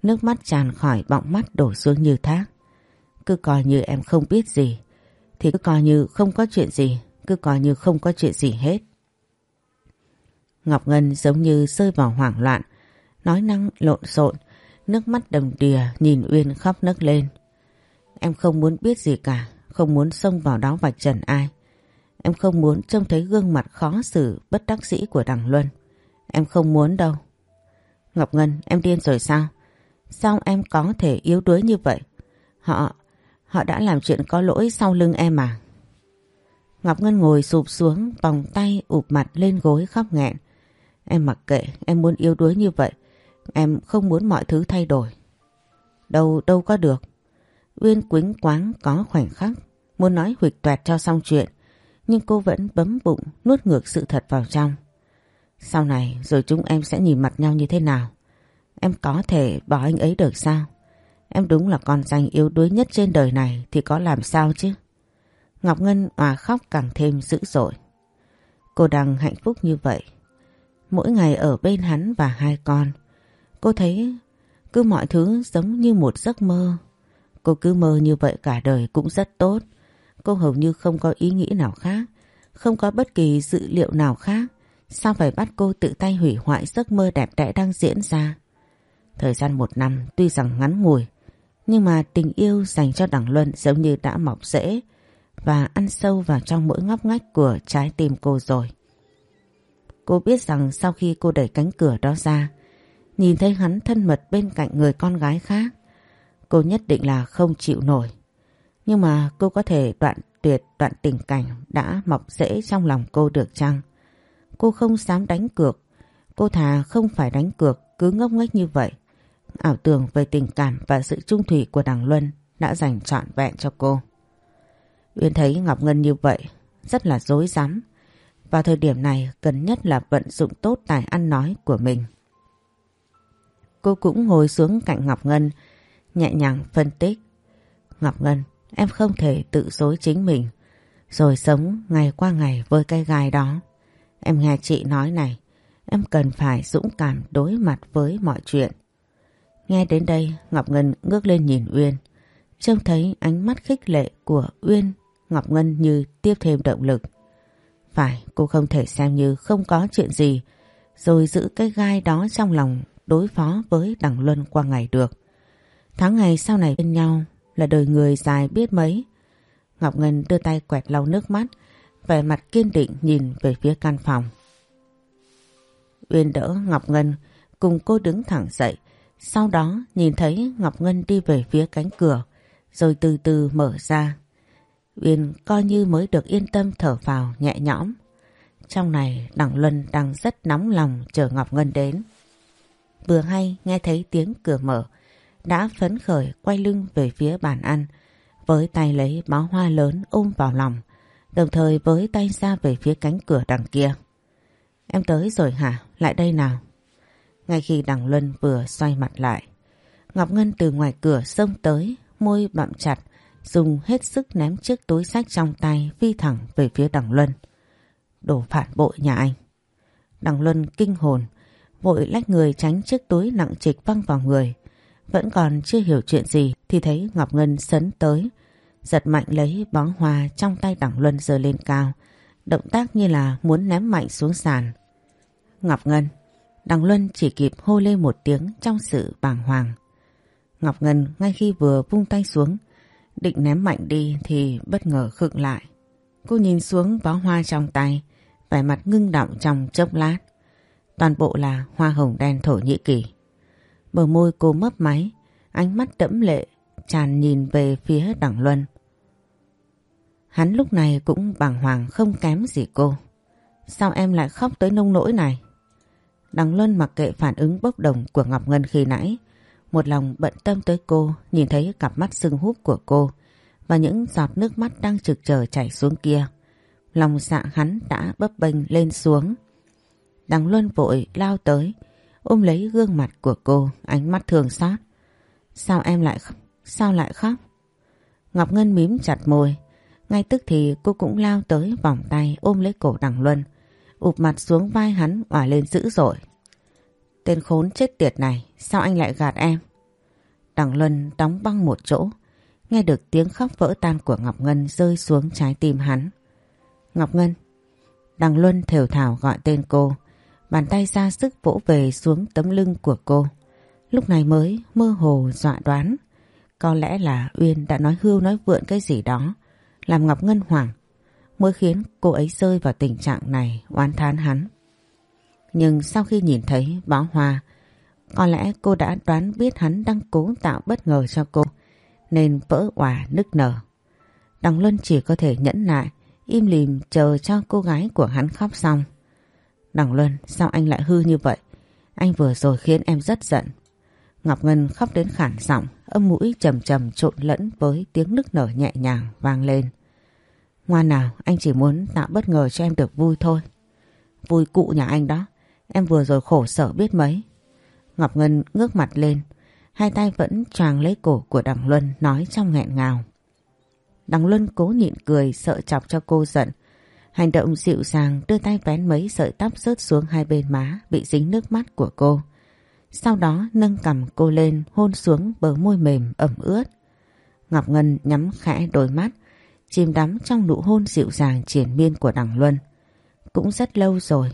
Nước mắt tràn khỏi bọng mắt đổ xuống như thác. Cứ coi như em không biết gì. Thì cứ coi như không có chuyện gì. Cứ coi như không có chuyện gì hết. Ngọc Ngân giống như rơi vào hoảng loạn. Nói năng lộn xộn. Nước mắt đầm đìa nhìn Uyên khóc nấc lên. Em không muốn biết gì cả. Không muốn xông vào đó vạch trần ai. Em không muốn trông thấy gương mặt khó xử bất đắc dĩ của đằng Luân. Em không muốn đâu. Ngọc Ngân, em điên rồi sao? Sao em có thể yếu đuối như vậy? Họ, họ đã làm chuyện có lỗi sau lưng em à? Ngọc Ngân ngồi sụp xuống, vòng tay ụp mặt lên gối khóc nghẹn. Em mặc kệ, em muốn yếu đuối như vậy. Em không muốn mọi thứ thay đổi. Đâu, đâu có được. Uyên quính quáng có khoảnh khắc, muốn nói huỵch toẹt cho xong chuyện. Nhưng cô vẫn bấm bụng, nuốt ngược sự thật vào trong. Sau này rồi chúng em sẽ nhìn mặt nhau như thế nào? Em có thể bỏ anh ấy được sao? Em đúng là con danh yếu đuối nhất trên đời này thì có làm sao chứ? Ngọc Ngân òa khóc càng thêm dữ dội. Cô đang hạnh phúc như vậy. Mỗi ngày ở bên hắn và hai con. Cô thấy cứ mọi thứ giống như một giấc mơ. Cô cứ mơ như vậy cả đời cũng rất tốt. Cô hầu như không có ý nghĩ nào khác. Không có bất kỳ dự liệu nào khác. Sao phải bắt cô tự tay hủy hoại giấc mơ đẹp đẽ đang diễn ra? Thời gian một năm tuy rằng ngắn ngủi, nhưng mà tình yêu dành cho Đằng Luân giống như đã mọc rễ và ăn sâu vào trong mỗi ngóc ngách của trái tim cô rồi. Cô biết rằng sau khi cô đẩy cánh cửa đó ra, nhìn thấy hắn thân mật bên cạnh người con gái khác, cô nhất định là không chịu nổi. Nhưng mà cô có thể đoạn tuyệt đoạn tình cảnh đã mọc rễ trong lòng cô được chăng? Cô không dám đánh cược, cô thà không phải đánh cược cứ ngốc nghếch như vậy ảo tưởng về tình cảm và sự trung thủy của đằng Luân đã dành trọn vẹn cho cô. Uyên thấy Ngọc Ngân như vậy, rất là dối rắm Vào thời điểm này cần nhất là vận dụng tốt tài ăn nói của mình. Cô cũng ngồi xuống cạnh Ngọc Ngân, nhẹ nhàng phân tích. Ngọc Ngân, em không thể tự dối chính mình, rồi sống ngày qua ngày với cái gai đó. Em nghe chị nói này, em cần phải dũng cảm đối mặt với mọi chuyện. Nghe đến đây, Ngọc Ngân ngước lên nhìn Uyên. Trông thấy ánh mắt khích lệ của Uyên, Ngọc Ngân như tiếp thêm động lực. Phải, cô không thể xem như không có chuyện gì, rồi giữ cái gai đó trong lòng đối phó với Đằng Luân qua ngày được. Tháng ngày sau này bên nhau là đời người dài biết mấy. Ngọc Ngân đưa tay quẹt lau nước mắt, vẻ mặt kiên định nhìn về phía căn phòng. Uyên đỡ Ngọc Ngân cùng cô đứng thẳng dậy, sau đó nhìn thấy Ngọc Ngân đi về phía cánh cửa, rồi từ từ mở ra. Uyên coi như mới được yên tâm thở vào nhẹ nhõm. Trong này Đặng Luân đang rất nóng lòng chờ Ngọc Ngân đến. Vừa hay nghe thấy tiếng cửa mở, đã phấn khởi quay lưng về phía bàn ăn, với tay lấy bó hoa lớn ôm vào lòng, đồng thời với tay ra về phía cánh cửa đằng kia. Em tới rồi hả? Lại đây nào. Ngay khi đằng Luân vừa xoay mặt lại, Ngọc Ngân từ ngoài cửa xông tới, môi bặm chặt, dùng hết sức ném chiếc túi sách trong tay phi thẳng về phía đằng Luân. Đồ phản bội nhà anh. Đằng Luân kinh hồn, vội lách người tránh chiếc túi nặng trịch văng vào người. Vẫn còn chưa hiểu chuyện gì thì thấy Ngọc Ngân sấn tới, giật mạnh lấy bó hoa trong tay đằng Luân giơ lên cao, động tác như là muốn ném mạnh xuống sàn. Ngọc Ngân, đằng Luân chỉ kịp hô lên một tiếng trong sự bàng hoàng. Ngọc Ngân ngay khi vừa vung tay xuống, định ném mạnh đi thì bất ngờ khựng lại. Cô nhìn xuống bó hoa trong tay, vẻ mặt ngưng động trong chốc lát. Toàn bộ là hoa hồng đen Thổ Nhĩ Kỳ. Bờ môi cô mấp máy, ánh mắt đẫm lệ, tràn nhìn về phía đằng Luân. Hắn lúc này cũng bàng hoàng không kém gì cô. Sao em lại khóc tới nông nỗi này? Đằng Luân mặc kệ phản ứng bốc đồng của Ngọc Ngân khi nãy, một lòng bận tâm tới cô, nhìn thấy cặp mắt sưng húp của cô và những giọt nước mắt đang trực chờ chảy xuống kia. Lòng dạ hắn đã bấp bênh lên xuống. Đằng Luân vội lao tới, ôm lấy gương mặt của cô, ánh mắt thường xót. Sao em lại khóc? Sao lại khóc? Ngọc Ngân mím chặt môi, ngay tức thì cô cũng lao tới vòng tay ôm lấy cổ đằng Luân, ụp mặt xuống vai hắn òa lên dữ dội. Tên khốn chết tiệt này, sao anh lại gạt em? Đằng Luân đóng băng một chỗ, nghe được tiếng khóc vỡ tan của Ngọc Ngân rơi xuống trái tim hắn. Ngọc Ngân, Đằng Luân thều thảo gọi tên cô, bàn tay ra sức vỗ về xuống tấm lưng của cô. Lúc này mới mơ hồ dọa đoán, có lẽ là Uyên đã nói hưu nói vượn cái gì đó, làm Ngọc Ngân hoảng, mới khiến cô ấy rơi vào tình trạng này oán thán hắn. Nhưng sau khi nhìn thấy bó hoa, có lẽ cô đã đoán biết hắn đang cố tạo bất ngờ cho cô, nên vỡ òa nức nở. Đằng Luân chỉ có thể nhẫn nại, im lìm chờ cho cô gái của hắn khóc xong. Đằng Luân, sao anh lại hư như vậy? Anh vừa rồi khiến em rất giận. Ngọc Ngân khóc đến khản giọng, âm mũi trầm trầm trộn lẫn với tiếng nức nở nhẹ nhàng vang lên. Ngoan nào, anh chỉ muốn tạo bất ngờ cho em được vui thôi. Vui cụ nhà anh đó, em vừa rồi khổ sở biết mấy. Ngọc Ngân ngước mặt lên, hai tay vẫn choàng lấy cổ của Đằng Luân nói trong nghẹn ngào. Đằng Luân cố nhịn cười sợ chọc cho cô giận. Hành động dịu dàng đưa tay vén mấy sợi tóc rớt xuống hai bên má bị dính nước mắt của cô. Sau đó nâng cầm cô lên hôn xuống bờ môi mềm ẩm ướt. Ngọc Ngân nhắm khẽ đôi mắt, chìm đắm trong nụ hôn dịu dàng triển miên của Đằng Luân. Cũng rất lâu rồi,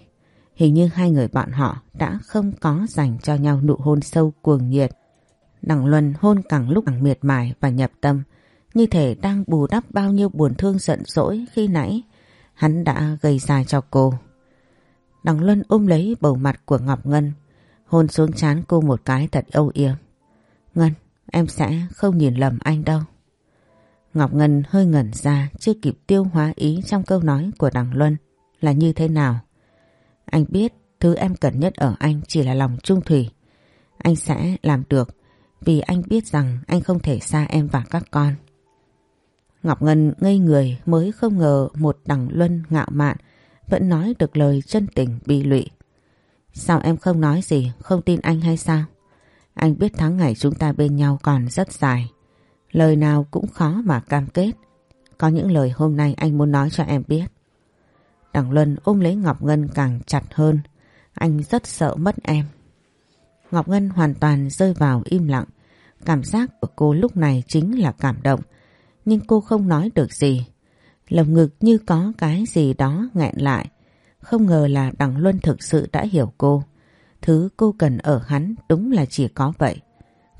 hình như hai người bọn họ đã không có dành cho nhau nụ hôn sâu cuồng nhiệt. Đằng Luân hôn càng lúc càng miệt mài và nhập tâm, như thể đang bù đắp bao nhiêu buồn thương giận dỗi khi nãy hắn đã gây ra cho cô. Đằng Luân ôm lấy bầu mặt của Ngọc Ngân, hôn xuống chán cô một cái thật âu yếm. Ngân, em sẽ không nhìn lầm anh đâu. Ngọc Ngân hơi ngẩn ra chưa kịp tiêu hóa ý trong câu nói của Đằng Luân là như thế nào. Anh biết thứ em cần nhất ở anh chỉ là lòng trung thủy. Anh sẽ làm được vì anh biết rằng anh không thể xa em và các con. Ngọc Ngân ngây người mới không ngờ một đằng luân ngạo mạn vẫn nói được lời chân tình bi lụy. Sao em không nói gì, không tin anh hay sao? Anh biết tháng ngày chúng ta bên nhau còn rất dài. Lời nào cũng khó mà cam kết. Có những lời hôm nay anh muốn nói cho em biết. Đằng Luân ôm lấy Ngọc Ngân càng chặt hơn. Anh rất sợ mất em. Ngọc Ngân hoàn toàn rơi vào im lặng. Cảm giác của cô lúc này chính là cảm động. Nhưng cô không nói được gì. Lồng ngực như có cái gì đó nghẹn lại. Không ngờ là Đằng Luân thực sự đã hiểu cô. Thứ cô cần ở hắn đúng là chỉ có vậy.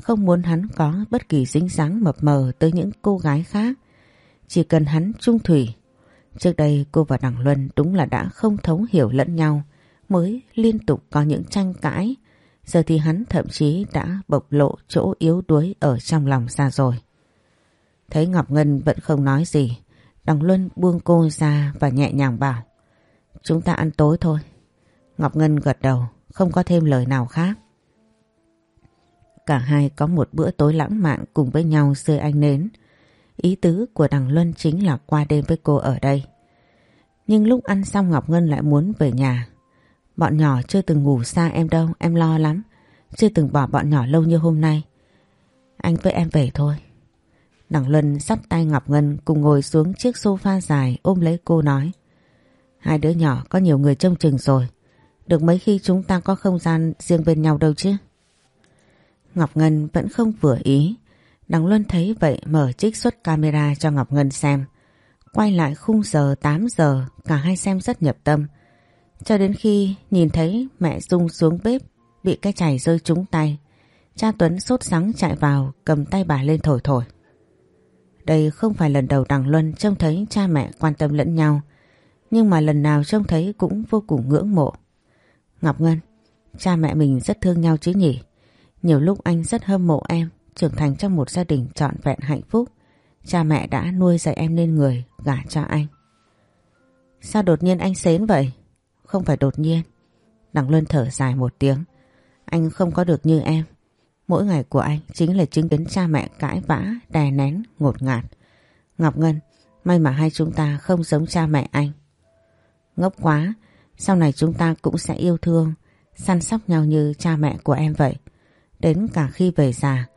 Không muốn hắn có bất kỳ dính dáng mập mờ tới những cô gái khác. Chỉ cần hắn trung thủy. Trước đây cô và Đằng Luân đúng là đã không thấu hiểu lẫn nhau mới liên tục có những tranh cãi. Giờ thì hắn thậm chí đã bộc lộ chỗ yếu đuối ở trong lòng ra rồi. Thấy Ngọc Ngân vẫn không nói gì, Đằng Luân buông cô ra và nhẹ nhàng bảo. Chúng ta ăn tối thôi. Ngọc Ngân gật đầu, không có thêm lời nào khác. Cả hai có một bữa tối lãng mạn cùng với nhau dưới ánh nến. Ý tứ của đằng Luân chính là qua đêm với cô ở đây. Nhưng lúc ăn xong Ngọc Ngân lại muốn về nhà. Bọn nhỏ chưa từng ngủ xa em đâu, em lo lắm. Chưa từng bỏ bọn nhỏ lâu như hôm nay. Anh với em về thôi. Đằng Luân sắp tay Ngọc Ngân cùng ngồi xuống chiếc sofa dài ôm lấy cô nói. Hai đứa nhỏ có nhiều người trông chừng rồi. Được mấy khi chúng ta có không gian riêng bên nhau đâu chứ. Ngọc Ngân vẫn không vừa ý. Đằng Luân thấy vậy mở trích xuất camera cho Ngọc Ngân xem. Quay lại khung giờ 8 giờ cả hai xem rất nhập tâm. Cho đến khi nhìn thấy mẹ Dung xuống bếp bị cái chày rơi trúng tay. Cha Tuấn sốt sắng chạy vào cầm tay bà lên thổi thổi. Đây không phải lần đầu Đằng Luân trông thấy cha mẹ quan tâm lẫn nhau. Nhưng mà lần nào trông thấy cũng vô cùng ngưỡng mộ. Ngọc Ngân, cha mẹ mình rất thương nhau chứ nhỉ? Nhiều lúc anh rất hâm mộ em, trưởng thành trong một gia đình trọn vẹn hạnh phúc. Cha mẹ đã nuôi dạy em nên người, gả cho anh. Sao đột nhiên anh xến vậy? Không phải đột nhiên. Đằng Luân thở dài một tiếng. Anh không có được như em. Mỗi ngày của anh chính là chứng kiến cha mẹ cãi vã, đè nén, ngột ngạt. Ngọc Ngân, may mà hai chúng ta không giống cha mẹ anh. Ngốc quá, sau này chúng ta cũng sẽ yêu thương, săn sóc nhau như cha mẹ của em vậy. Đến cả khi về già,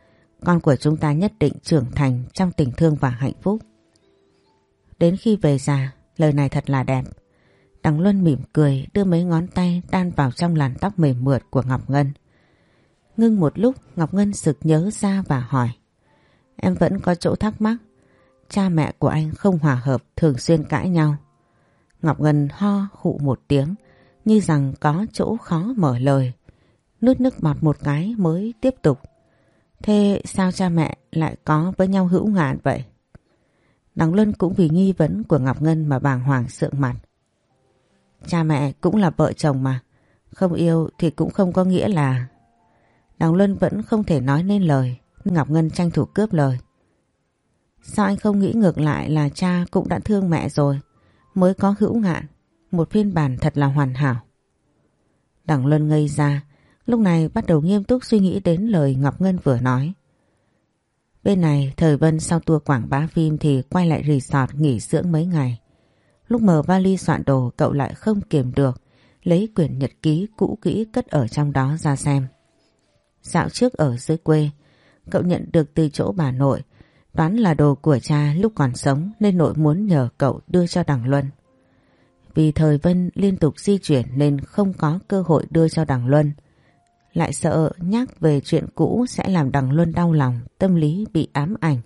con của chúng ta nhất định trưởng thành trong tình thương và hạnh phúc. Đến khi về già, lời này thật là đẹp. Đằng Luân mỉm cười đưa mấy ngón tay đan vào trong làn tóc mềm mượt của Ngọc Ngân. Ngưng một lúc Ngọc Ngân sực nhớ ra và hỏi. Em vẫn có chỗ thắc mắc. Cha mẹ của anh không hòa hợp thường xuyên cãi nhau. Ngọc Ngân ho khụ một tiếng như rằng có chỗ khó mở lời. Nuốt nước bọt một cái mới tiếp tục. Thế sao cha mẹ lại có với nhau hữu ngạn vậy? Đằng Luân cũng vì nghi vấn của Ngọc Ngân mà bàng hoàng sượng mặt. Cha mẹ cũng là vợ chồng mà. Không yêu thì cũng không có nghĩa là... Đằng Luân vẫn không thể nói nên lời. Ngọc Ngân tranh thủ cướp lời. Sao anh không nghĩ ngược lại là cha cũng đã thương mẹ rồi mới có hữu ngạn, một phiên bản thật là hoàn hảo. Đằng Luân ngây ra, lúc này bắt đầu nghiêm túc suy nghĩ đến lời Ngọc Ngân vừa nói. Bên này, Thời Vân sau tour quảng bá phim thì quay lại resort nghỉ dưỡng mấy ngày. Lúc mở vali soạn đồ cậu lại không kiềm được, lấy quyển nhật ký cũ kỹ cất ở trong đó ra xem. Dạo trước ở dưới quê, cậu nhận được từ chỗ bà nội Đoán là đồ của cha lúc còn sống nên nội muốn nhờ cậu đưa cho Đằng Luân. Vì thời Vân liên tục di chuyển nên không có cơ hội đưa cho Đằng Luân. Lại sợ nhắc về chuyện cũ sẽ làm Đằng Luân đau lòng, tâm lý bị ám ảnh.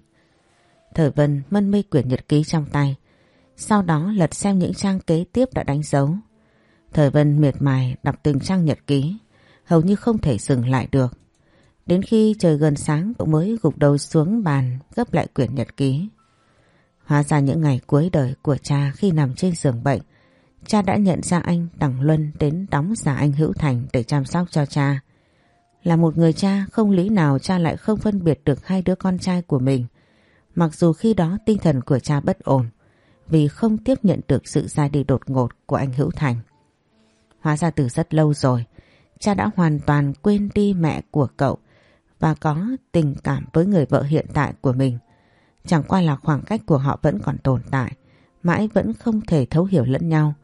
Thời Vân mân mê quyển nhật ký trong tay. Sau đó lật xem những trang kế tiếp đã đánh dấu. Thời Vân miệt mài đọc từng trang nhật ký, hầu như không thể dừng lại được. Đến khi trời gần sáng cậu mới gục đầu xuống bàn gấp lại quyển nhật ký. Hóa ra những ngày cuối đời của cha khi nằm trên giường bệnh, cha đã nhận ra anh Đằng Luân đến đóng giả anh Hữu Thành để chăm sóc cho cha. Là một người cha không lý nào cha lại không phân biệt được hai đứa con trai của mình. Mặc dù khi đó tinh thần của cha bất ổn vì không tiếp nhận được sự ra đi đột ngột của anh Hữu Thành. Hóa ra từ rất lâu rồi, cha đã hoàn toàn quên đi mẹ của cậu và có tình cảm với người vợ hiện tại của mình. Chẳng qua là khoảng cách của họ vẫn còn tồn tại, mãi vẫn không thể thấu hiểu lẫn nhau.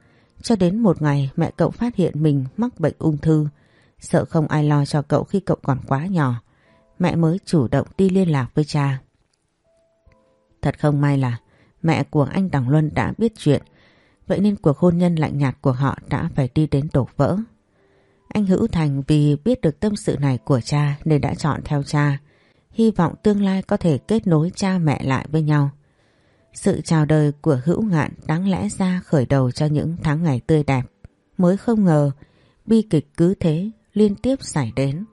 Cho đến một ngày mẹ cậu phát hiện mình mắc bệnh ung thư, sợ không ai lo cho cậu khi cậu còn quá nhỏ. mẹ mới chủ động đi liên lạc với cha. Thật không may là mẹ của anh Đằng Luân đã biết chuyện, vậy nên cuộc hôn nhân lạnh nhạt của họ đã phải đi đến đổ vỡ. Anh Hữu Thành vì biết được tâm sự này của cha nên đã chọn theo cha, hy vọng tương lai có thể kết nối cha mẹ lại với nhau. Sự chào đời của Hữu Ngạn đáng lẽ ra khởi đầu cho những tháng ngày tươi đẹp, mới không ngờ bi kịch cứ thế liên tiếp xảy đến.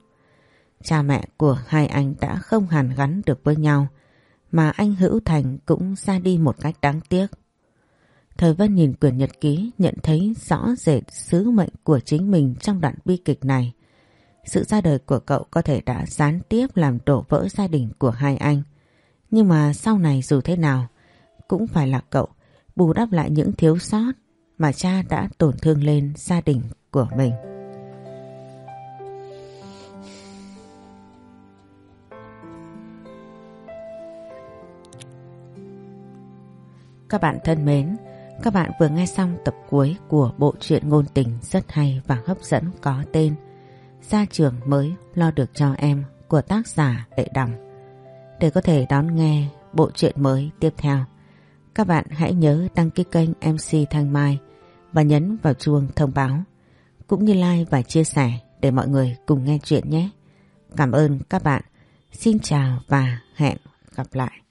Cha mẹ của hai anh đã không hàn gắn được với nhau, mà anh Hữu Thành cũng ra đi một cách đáng tiếc. Thời Vân nhìn quyển nhật ký nhận thấy rõ rệt sứ mệnh của chính mình trong đoạn bi kịch này. Sự ra đời của cậu có thể đã gián tiếp làm đổ vỡ gia đình của hai anh. Nhưng mà sau này dù thế nào, cũng phải là cậu bù đắp lại những thiếu sót mà cha đã tổn thương lên gia đình của mình. Các bạn thân mến, các bạn vừa nghe xong tập cuối của bộ truyện ngôn tình rất hay và hấp dẫn có tên Gia trường mới lo được cho em của tác giả Lệ Đằng. Để có thể đón nghe bộ truyện mới tiếp theo, các bạn hãy nhớ đăng ký kênh MC Thanh Mai và nhấn vào chuông thông báo, cũng như like và chia sẻ để mọi người cùng nghe chuyện nhé. Cảm ơn các bạn. Xin chào và hẹn gặp lại.